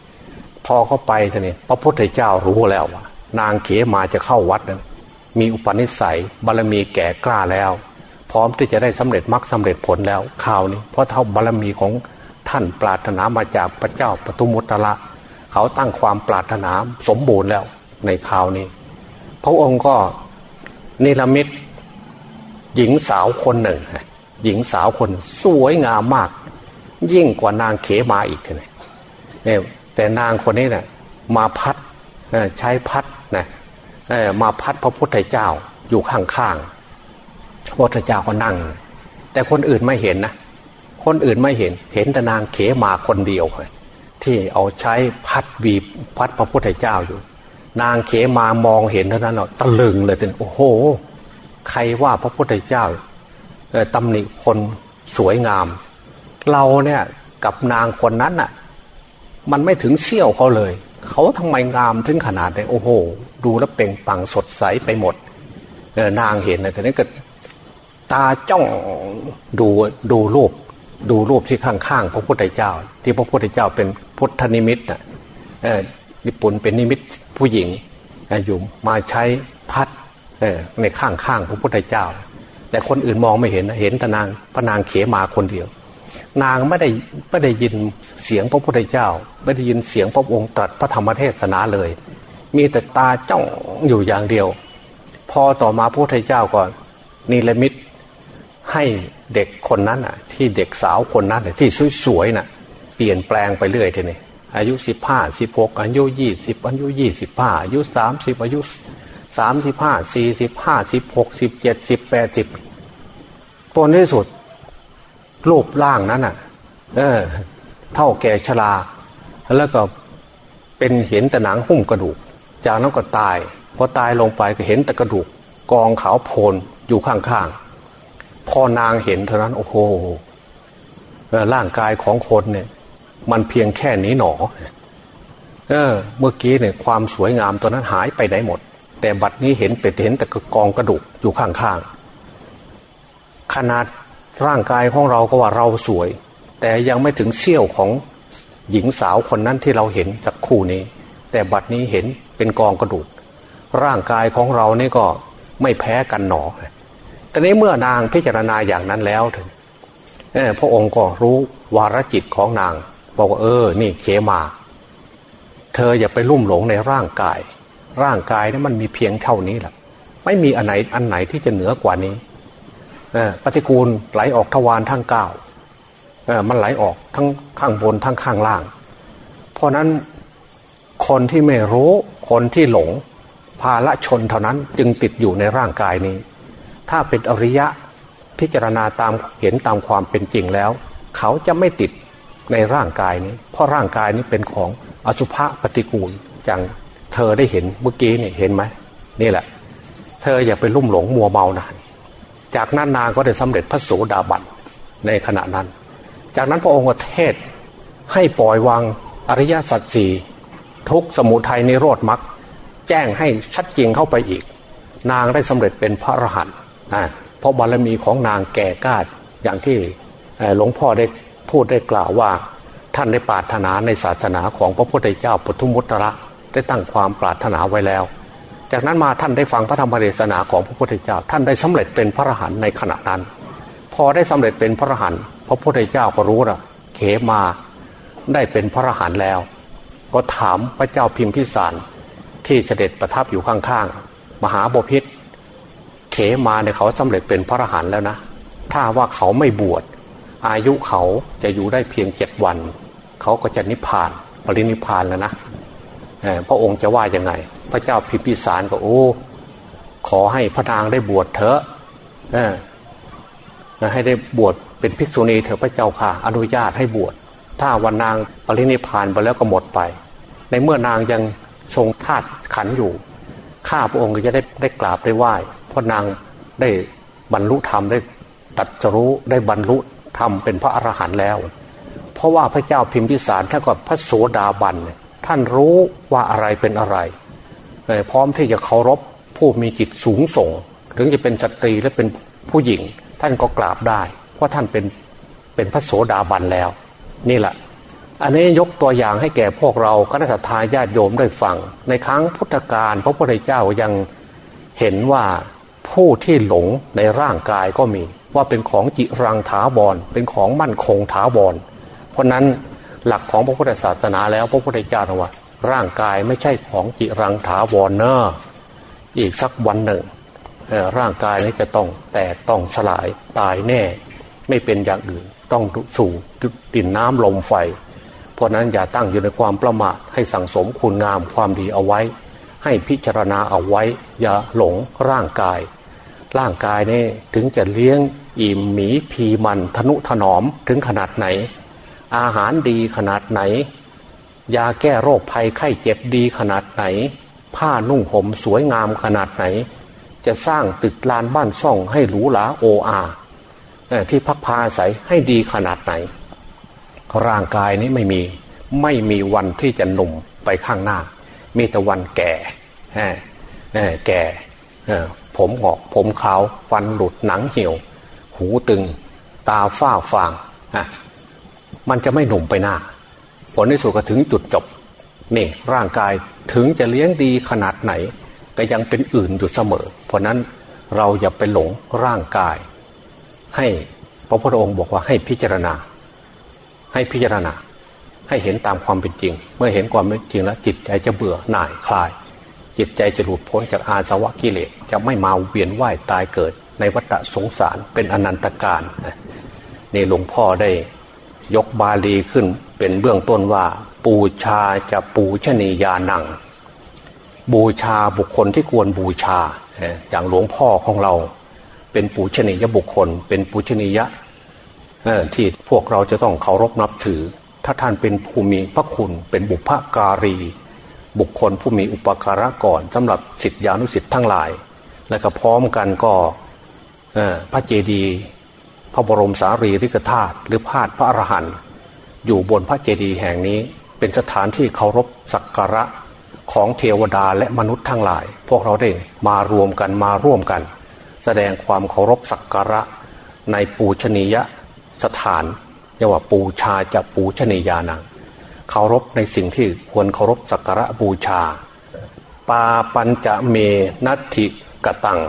พอเข้าไปท่านี่พระพุทธเจ้ารู้แล้วว่า นางเขมาจะเข้าวัดมีอุปนิสัยบารมีแก่กล้าแล้ว พร้อมที่จะได้สำเร็จมรรคสาเร็จผลแล้วข่าวนี้เพราะเท่าบารมีของท่านปรารถนามาจากพระเจ้าปทุมุตระ เขาตั้งความปรารถนาสมบูรณ์แล้วในข่าวนี้ พระองค์ก็นิรมิตหญิงสาวคนหนึ่ง หญิงสาวคนสวยงามมาก ยิ่งกว่านางเขมาอีกเลยเนี่ยแต่นางคนนี้เนะ่ยมาพัดใช้พัดนะมาพัดพระพุทธเจ้าอยู่ข้างๆพระพุทธเจ้าก็นั่ง แต่คนอื่นไม่เห็นนะคนอื่นไม่เห็น เห็นแต่นางเขมาคนเดียว ที่เอาใช้พัดวีพัดพระพุทธเจ้าอยู่ นางเขมามองเห็นเท่านั้นเนาะตะลึงเลยเต็โอ้โห ใครว่าพระพุทธเจ้าตำหนิคนสวยงาม เราเนี่ยกับนางคนนั้นน่ะ มันไม่ถึงเชี่ยวเขาเลย เขาทำไมงามถึงขนาดนี้โอ้โห ดูแล้วเป่งปังสดใสไปหมดนางเห็นนะแต่นี้ก็ตาจ้องดูดูรูป ดูรูปที่ข้างๆพระพุทธเจ้า ที่พระพุทธเจ้าเป็นพุทธนิมิตนะญี่ปุ่นเป็นนิมิตผู้หญิงอยู่มาใช้พัดในข้างๆพระพุทธเจ้า แต่คนอื่นมองไม่เห็นเห็นแต่นางพระนางเขมาคนเดียว นางไม่ได้ไม่ได้ยินเสียงพระพุทธเจ้า ไม่ได้ยินเสียงพระองค์ตรัสพระธรรมเทศนาเลย มีแต่ตาจ้องอยู่อย่างเดียว พอต่อมาพระพุทธเจ้าก่อนนิรมิต ให้เด็กคนนั้นอะ ที่เด็กสาวคนนั้นที่สวยๆน่ะ เปลี่ยนแปลงไปเรื่อยทีนี้อายุสิบห้าสิบหกอายุยี่สิบอายุยี่สิบห้าอายุสามสิบอายุสามสิบห้าสี่สิบห้าสิบหกสิบเจ็ดสิบแปดสิบผลที่สุด รูปร่างนั้นอะ เออ เท่าแก่ชราแล้วก็เป็นเห็นแต่หนังหุ้มกระดูก จากนั้นก็ตาย พอตายลงไปก็เห็นแต่กระดูก กองขาวโพลนอยู่ข้างๆ พอนางเห็นเท่านั้น โอ้โหร่างกายของคนเนี่ย มันเพียงแค่นี้หนอเออ เมื่อกี้เนี่ยความสวยงามตัวนั้นหายไปไหนหมด แต่บัดนี้เห็นเป็นเห็นแต่กองกระดูกอยู่ข้างๆขนาดร่างกายของเราก็ว่าเราสวย แต่ยังไม่ถึงเสี้ยวของหญิงสาวคนนั้นที่เราเห็นจากคู่นี้ แต่บัดนี้เห็นเป็นกองกระดูก ร่างกายของเรานี่ก็ไม่แพ้กันหนอ แต่นี้เมื่อนางพิจารณาอย่างนั้นแล้วถึงพระองค์ก็รู้วารจิตของนาง บอกว่าเออ นี่เขมา เธออย่าไปลุ่มหลงในร่างกาย ร่างกายนี่มันมีเพียงเท่านี้แหละไม่มีอันไหนอันไหนที่จะเหนือกว่านี้ปฏิกูลไหลออกทวารทั้งเก้ามันไหลออกทั้งข้างบนทั้งข้างล่าง เพราะนั้นคนที่ไม่รู้คนที่หลงภาละชนเท่านั้นจึงติดอยู่ในร่างกายนี้ ถ้าเป็นอริยะพิจารณาตามเห็นตามความเป็นจริงแล้ว เขาจะไม่ติดในร่างกายนี้ เพราะร่างกายนี้เป็นของอสุภะปฏิกูลอย่างเธอได้เห็นเมื่อกี้เนี่ยเห็นไหมนี่แหละ เธออย่าไปลุ่มหลงมัวเมานะจากนั้นนางก็ได้สำเร็จพระโสดาบันในขณะนั้น จากนั้นพระองค์ก็เทศให้ปล่อยวางอริยสัจสี่ทุกสมุทัยนิโรธมรรคแจ้งให้ชัดจริงเข้าไปอีก นางได้สำเร็จเป็นพระอรหันต์ เพราะบารมีของนางแก่กล้าอย่างที่หลวงพ่อได้พูดได้กล่าวว่า ท่านได้ปรารถนาในศาสนาของพระพุทธเจ้าปทุมมุตระได้ตั้งความปรารถนาไว้แล้ว จากนั้นมาท่านได้ฟังพระธรรมเทศนาของพระพุทธเจ้า ท่านได้สำเร็จเป็นพระอรหันต์ในขณะนั้น พอได้สำเร็จเป็นพระอรหันต์พระพุทธเจ้าก็รู้ละเขมาได้เป็นพระอรหันต์แล้ว ก็ถามพระเจ้าพิมพิสารที่เสด็จประทับอยู่ข้างๆ มหาบพิษ เขมาเนี่ยเขาสำเร็จเป็นพระอรหันต์แล้วนะ ถ้าว่าเขาไม่บวชอายุเขาจะอยู่ได้เพียงเจ็ดวัน เขาก็จะนิพพาน ปรินิพพานแล้วนะพระองค์จะว่ายังไง พระเจ้าพิพิสารก็โอ้ ขอให้พระนางได้บวชเถอะให้ได้บวชเป็นภิกษุณีเถอะพระเจ้าค่ะ อนุญาตให้บวช ถ้าวันนางปรินิพานไปแล้วก็หมดไป ในเมื่อนางยังทรงธาตุขันอยู่ ข้าพระองค์ก็จะได้ได้กราบได้ไหว้ พราะนางได้บรรลุธรรมได้ตัดจรู้ได้บรรลุธรรมเป็นพระอรหันต์แล้ว เพราะว่าพระเจ้าพิมพิสารท่านก็พระโสดาบันท่านรู้ว่าอะไรเป็นอะไร พร้อมที่จะเคารพผู้มีจิตสูงส่ง ถึงจะเป็นสตรีและเป็นผู้หญิง ท่านก็กราบได้ เพราะท่านเป็นเป็นพระโสดาบันแล้ว นี่แหละอันนี้ยกตัวอย่างให้แก่พวกเราคณะทาญาติโยมได้ฟัง ในครั้งพุทธกาลพระพุทธเจ้ายังเห็นว่า ผู้ที่หลงในร่างกายก็มี ว่าเป็นของจิรังถาวรเป็นของมั่นคงถาวรเพราะนั้นหลักของพระพุทธศาสนาแล้วพระพุทธเจ้าว่า ร่างกายไม่ใช่ของจิรังถาวรเนอะอีกสักวันหนึ่งร่างกายนี้จะต้องแตกต้องสลายตายแน่ ไม่เป็นอย่างอื่นต้องสู่ดินน้ำลมไฟ เพราะนั้นอย่าตั้งอยู่ในความประมาทให้สั่งสมคุณงามความดีเอาไว้ ให้พิจารณาเอาไว้ อย่าหลงร่างกาย ร่างกายนี่ถึงจะเลี้ยงอิ่มหมีพีมันทนุถนอมถึงขนาดไหน อาหารดีขนาดไหน ยาแก้โรคภัยไข้เจ็บดีขนาดไหน ผ้านุ่งห่มสวยงามขนาดไหน จะสร้างตึกลานบ้านช่องให้หรูหราโออาที่พักพาใสให้ดีขนาดไหน ร่างกายนี้ไม่มีไม่มีวันที่จะหนุ่มไปข้างหน้า มีแต่วันแก่แก่ผมหงอกผมขาวฟันหลุดหนังเหี่ยว หูตึง ตาฝ้าฟางมันจะไม่หนุ่มไปหน้า ผลในสุดก็ถึงจุดจบนี่ร่างกายถึงจะเลี้ยงดีขนาดไหน ก็ยังเป็นอื่นอยู่เสมอ เพราะนั้นเราอย่าไปหลงร่างกาย ให้พระพุทธองค์บอกว่าให้พิจารณา ให้พิจารณา ให้เห็นตามความเป็นจริง เมื่อเห็นความเป็นจริงแล้ว จิตใจจะเบื่อหน่ายคลาย จิตใจจะหลุดพ้นจากอาสวะกิเลสจะไม่มาเวียนว่ายตายเกิด ในวัฏสงสารเป็นอนันตการนี่หลวงพ่อได้ยกบาลีขึ้นเป็นเบื้องต้นว่า ปูชาจะปูชนียานัง บูชาบุคคลที่ควรบูชาอย่างหลวงพ่อของเรา เป็นปูชนียบุคคล เป็นปูชนียะที่พวกเราจะต้องเคารพนับถือ ถ้าท่านเป็นผู้มีพระคุณเป็นบุพการี บุคคลผู้มีอุปการะก่อนสำหรับสิทธิานุสิทธิ์ทั้งหลาย และก็พร้อมกันก็พระเจดีย์พระบรมสารีริกธาตุหรือพาดพระอรหันต์อยู่บนพระเจดีย์แห่งนี้เป็นสถานที่เคารพสักการะของเทวดาและมนุษย์ทั้งหลาย พวกเราได้มารวมกันมาร่วมกัน แสดงความเคารพสักการะในปูชนียสถาน เรียกว่าปูชาจะปูชนียานังเคารพในสิ่งที่ควรเคารพสักการะบูชา ปาปัญจะเมนัตถิกตัง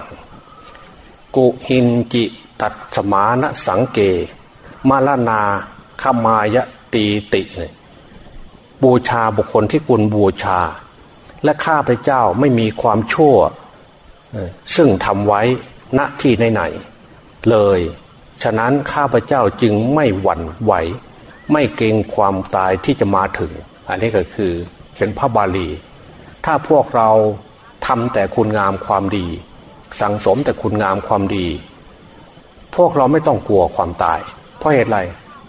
กุหินจิตัดสมานสังเก มาลนาขมายตีติ บูชาบุคคลที่กุลบูชา และข้าพเจ้าไม่มีความชั่ว ซึ่งทำไว้ณที่ไหนๆเลย ฉะนั้นข้าพเจ้าจึงไม่หวั่นไหว ไม่เกรงความตายที่จะมาถึง อันนี้ก็คือเป็นพระบาลี ถ้าพวกเราทำแต่คุณงามความดี สั่งสมแต่คุณงามความดี พวกเราไม่ต้องกลัวความตาย เพราะเหตุไร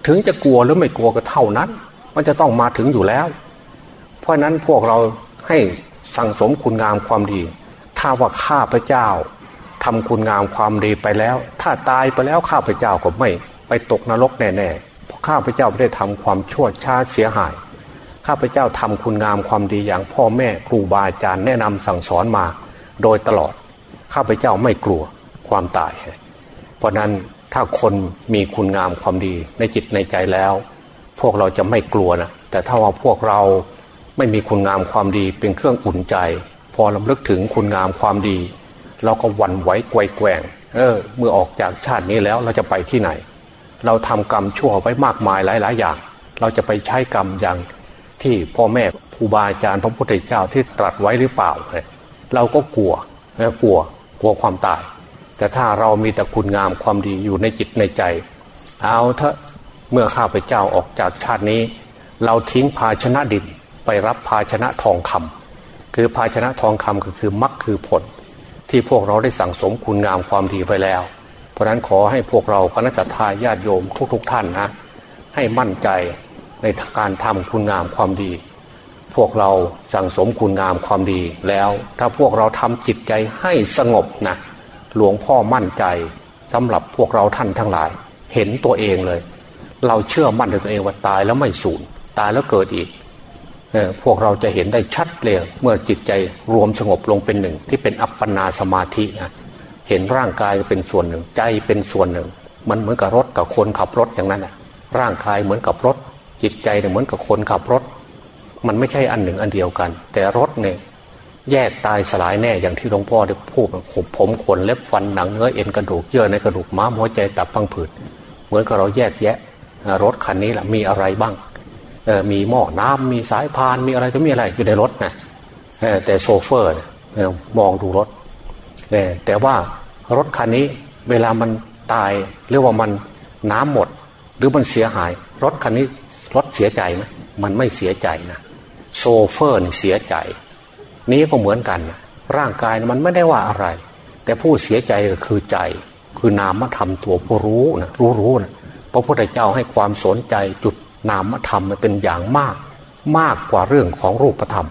ถึงจะกลัวหรือไม่กลัวก็เท่านั้น มันจะต้องมาถึงอยู่แล้ว เพราะนั้นพวกเราให้สั่งสมคุณงามความดี ถ้าว่าข้าพเจ้า ทำคุณงามความดีไปแล้ว ถ้าตายไปแล้วข้าพเจ้าก็ไม่ ไปตกนรกแน่ๆเพราะข้าพเจ้าไม่ได้ทำความชั่วช้าเสียหาย ข้าพเจ้าทำคุณงามความดีอย่างพ่อแม่ครูบาอาจารย์แนะนำสั่งสอนมา โดยตลอด ข้าพเจ้าไม่กลัวความตาย เพราะนั้นถ้าคนมีคุณงามความดีในจิตในใจแล้ว พวกเราจะไม่กลัวนะแต่ถ้าว่าพวกเราไม่มีคุณงามความดีเป็นเครื่องอุ่นใจ พอลำลึกถึงคุณงามความดี เราก็วันไหวไกวแกว่งเออ เมื่อออกจากชาตินี้แล้วเราจะไปที่ไหน เราทำกรรมชั่วไว้มากมายหลาย ๆ อย่าง เราจะไปใช้กรรมอย่างที่พ่อแม่ครูบาอาจารย์พระพุทธเจ้าที่ตรัสไว้หรือเปล่า เราก็กลัวกลัวกลัวความตาย แต่ถ้าเรามีแต่คุณงามความดีอยู่ในจิตในใจ เอาเถอะเมื่อข้าพเจ้าออกจากชาตินี้ เราทิ้งภาชนะดินไปรับภาชนะทองคำคือภาชนะทองคำก็คือมรรคคือผล ที่พวกเราได้สั่งสมคุณงามความดีไว้แล้ว เพราะนั้นขอให้พวกเราคณะทาญาติโยมทุกๆทท่านนะให้มั่นใจในการทำคุณงามความดี พวกเราสั่งสมคุณงามความดีแล้วถ้าพวกเราทำจิตใจให้สงบนะหลวงพ่อมั่นใจสำหรับพวกเราท่านทั้งหลาย เห็นตัวเองเลย เราเชื่อมั่นในตัวเองว่าตายแล้วไม่สูญตายแล้วเกิดอีก พวกเราจะเห็นได้ชัดเลยเมื่อจิตใจรวมสงบลงเป็นหนึ่ง ที่เป็นอัปปนาสมาธินะเห็นร่างกายเป็นส่วนหนึ่ง ใจเป็นส่วนหนึ่ง มันเหมือนกับรถกับคนขับรถอย่างนั้นนะร่างกายเหมือนกับรถ จิตใจเนี่ยเหมือนกับคนขับรถ มันไม่ใช่อันหนึ่งอันเดียวกัน แต่รถเนี่ยแยกตายสลายแน่อย่างที่หลวงพ่อได้พูดขบผมขนเล็บฟันหนังเนื้อเอ็นกระดูกเยื่อในกระดูกม้ามหัวใจตับพังผืดเหมือนกับเราแยกแยะ รถคันนี้แหละมีอะไรบ้าง มีหม้อน้ำมีสายพานมีอะไรก็มีอะไรอยู่ในรถนะแต่โซเฟอร์มองดูรถแต่ว่ารถคันนี้เวลามันตายหรือว่ามันน้ำหมด หรือมันเสียหาย รถคันนี้รถเสียใจไหมมันไม่เสียใจนะโซเฟอร์เสียใจ นี้ก็เหมือนกัน ร่างกายมันไม่ได้ว่าอะไร แต่ผู้เสียใจก็คือใจ คือนามธรรมตัวผู้รู้นะรู้รู้นะพระพุทธเจ้าให้ความสนใจจุด นามธรรมมันเป็นอย่างมาก มากกว่าเรื่องของรูปธรรม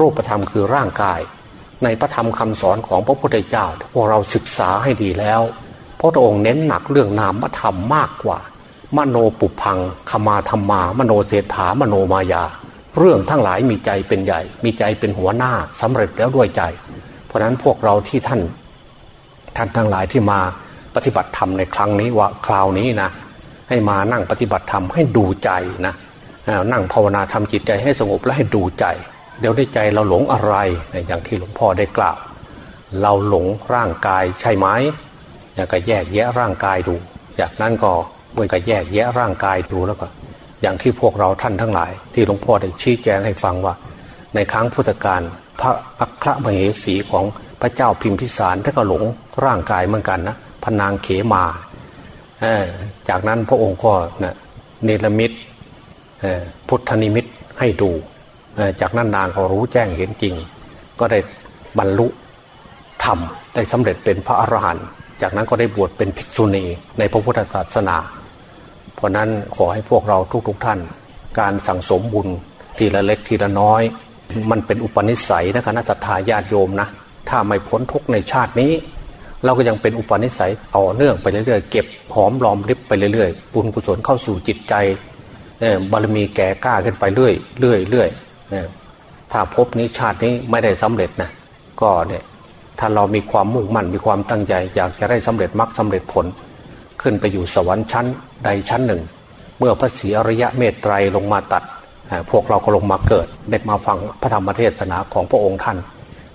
รูปธรรมคือร่างกาย ในพระธรรมคำสอนของพระพุทธเจ้าพวกเราศึกษาให้ดีแล้วพระองค์เน้นหนักเรื่องนามธรรมมากกว่า มโนปุพังขมาธรรมา มโนเศรษฐามโนมายา เรื่องทั้งหลายมีใจเป็นใหญ่ มีใจเป็นหัวหน้าสำเร็จแล้วด้วยใจ เพราะนั้นพวกเราที่ท่าน ท่านทั้งหลายที่มาปฏิบัติธรรมในครั้งนี้ว่าคราวนี้นะ ให้มานั่งปฏิบัติธรรมให้ดูใจนะนั่งภาวนาทำจิตใจให้สงบและให้ดูใจ เดี๋ยวในใจเราหลงอะไรอย่างที่หลวงพ่อได้กล่าว เราหลงร่างกายใช่ไหมอย่างก็แยกแยะร่างกายดู จากนั้นก็เมื่อก็แยกแยะร่างกายดูแล้วก็ อย่างที่พวกเราท่านทั้งหลาย ที่หลวงพ่อได้ชี้แจงให้ฟังว่า ในครั้งพุทธกาลพระอัครมเหสีของพระเจ้าพิมพิสารท่านก็หลงร่างกายเหมือนกันนะพนางเขมา จากนั้นพระองค์ก็นะเนรมิตพุทธนิมิตให้ดู จากนั้นนางก็รู้แจ้งเห็นจริง ก็ได้บรรลุธรรมได้สำเร็จเป็นพระอรหันต์จากนั้นก็ได้บวชเป็นภิกษุณีในพระพุทธศาสนา เพราะนั้นขอให้พวกเราทุกๆทท่าน การสั่งสมบุญทีละเล็กทีละน้อย มันเป็นอุปนิสัยนะคณะทาญาติโยมนะ ถ้าไม่พ้นทุกในชาตินี้ เราก็ยังเป็นอุปนิสัยต่อเนื่องไปเรื่อยๆเก็บหอมรอมริบไปเรื่อยๆบุญกุศลเข้าสู่จิตใจบารมีแก่กล้าขึ้นไปเรื่อยเรื่อยเรื่อยถ้าพบนี้ชาตินี้ไม่ได้สำเร็จนะก็เนี่ยถ้าเรามีความมุ่งมั่นมีความตั้งใจ อยากจะได้สำเร็จมรรคสาเร็จผล ขึ้นไปอยู่สวรรค์ชั้นใดชั้นหนึ่ง เมื่อพระศรีอริยะเมตไตรลงมาตัด พวกเราก็ลงมาเกิดได้มาฟังพระธรรมเทศนาของพระองค์ท่าน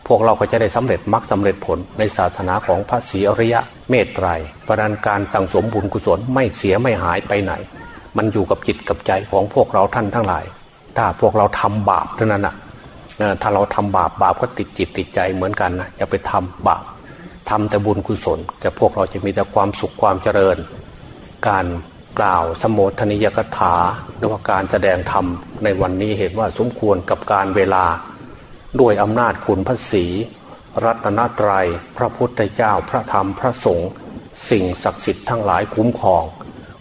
พวกเราก็จะได้สำเร็จมรรคสาเร็จผลในศาสนาของพระศรีอริยะเมตไตรประดานการสั่งสมบุญกุศลไม่เสียไม่หายไปไหน มันอยู่กับจิตกับใจของพวกเราท่านทั้งหลาย ถ้าพวกเราทำบาปเท่านั้นนะถ้าเราทำบาปบาปก็ติดจิตติดใจเหมือนกันนะอย่าไปทำบาปทำแต่บุญกุศล แต่พวกเราจะมีแต่ความสุขความเจริญ การกล่าวสมโภชนิยกถาหรือว่าการแสดงธรรมในวันนี้เห็นว่าสมควรกับการเวลา ด้วยอำนาจคุณพระศีรัตนตรยัยพระพุทธเจ้าพระธรรมพระสงฆ์สิ่งศักดิ์สิทธิ์ทั้งหลายคุ้มครอง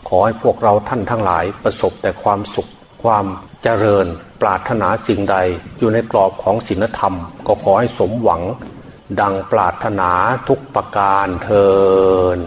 ขอให้พวกเราท่านทั้งหลายประสบแต่ความสุขความเจริญ ปรารถนาสิ่งใดอยู่ในกรอบของศีลธรรม ก็ขอให้สมหวัง ดังปรารถนาทุกประการเทิน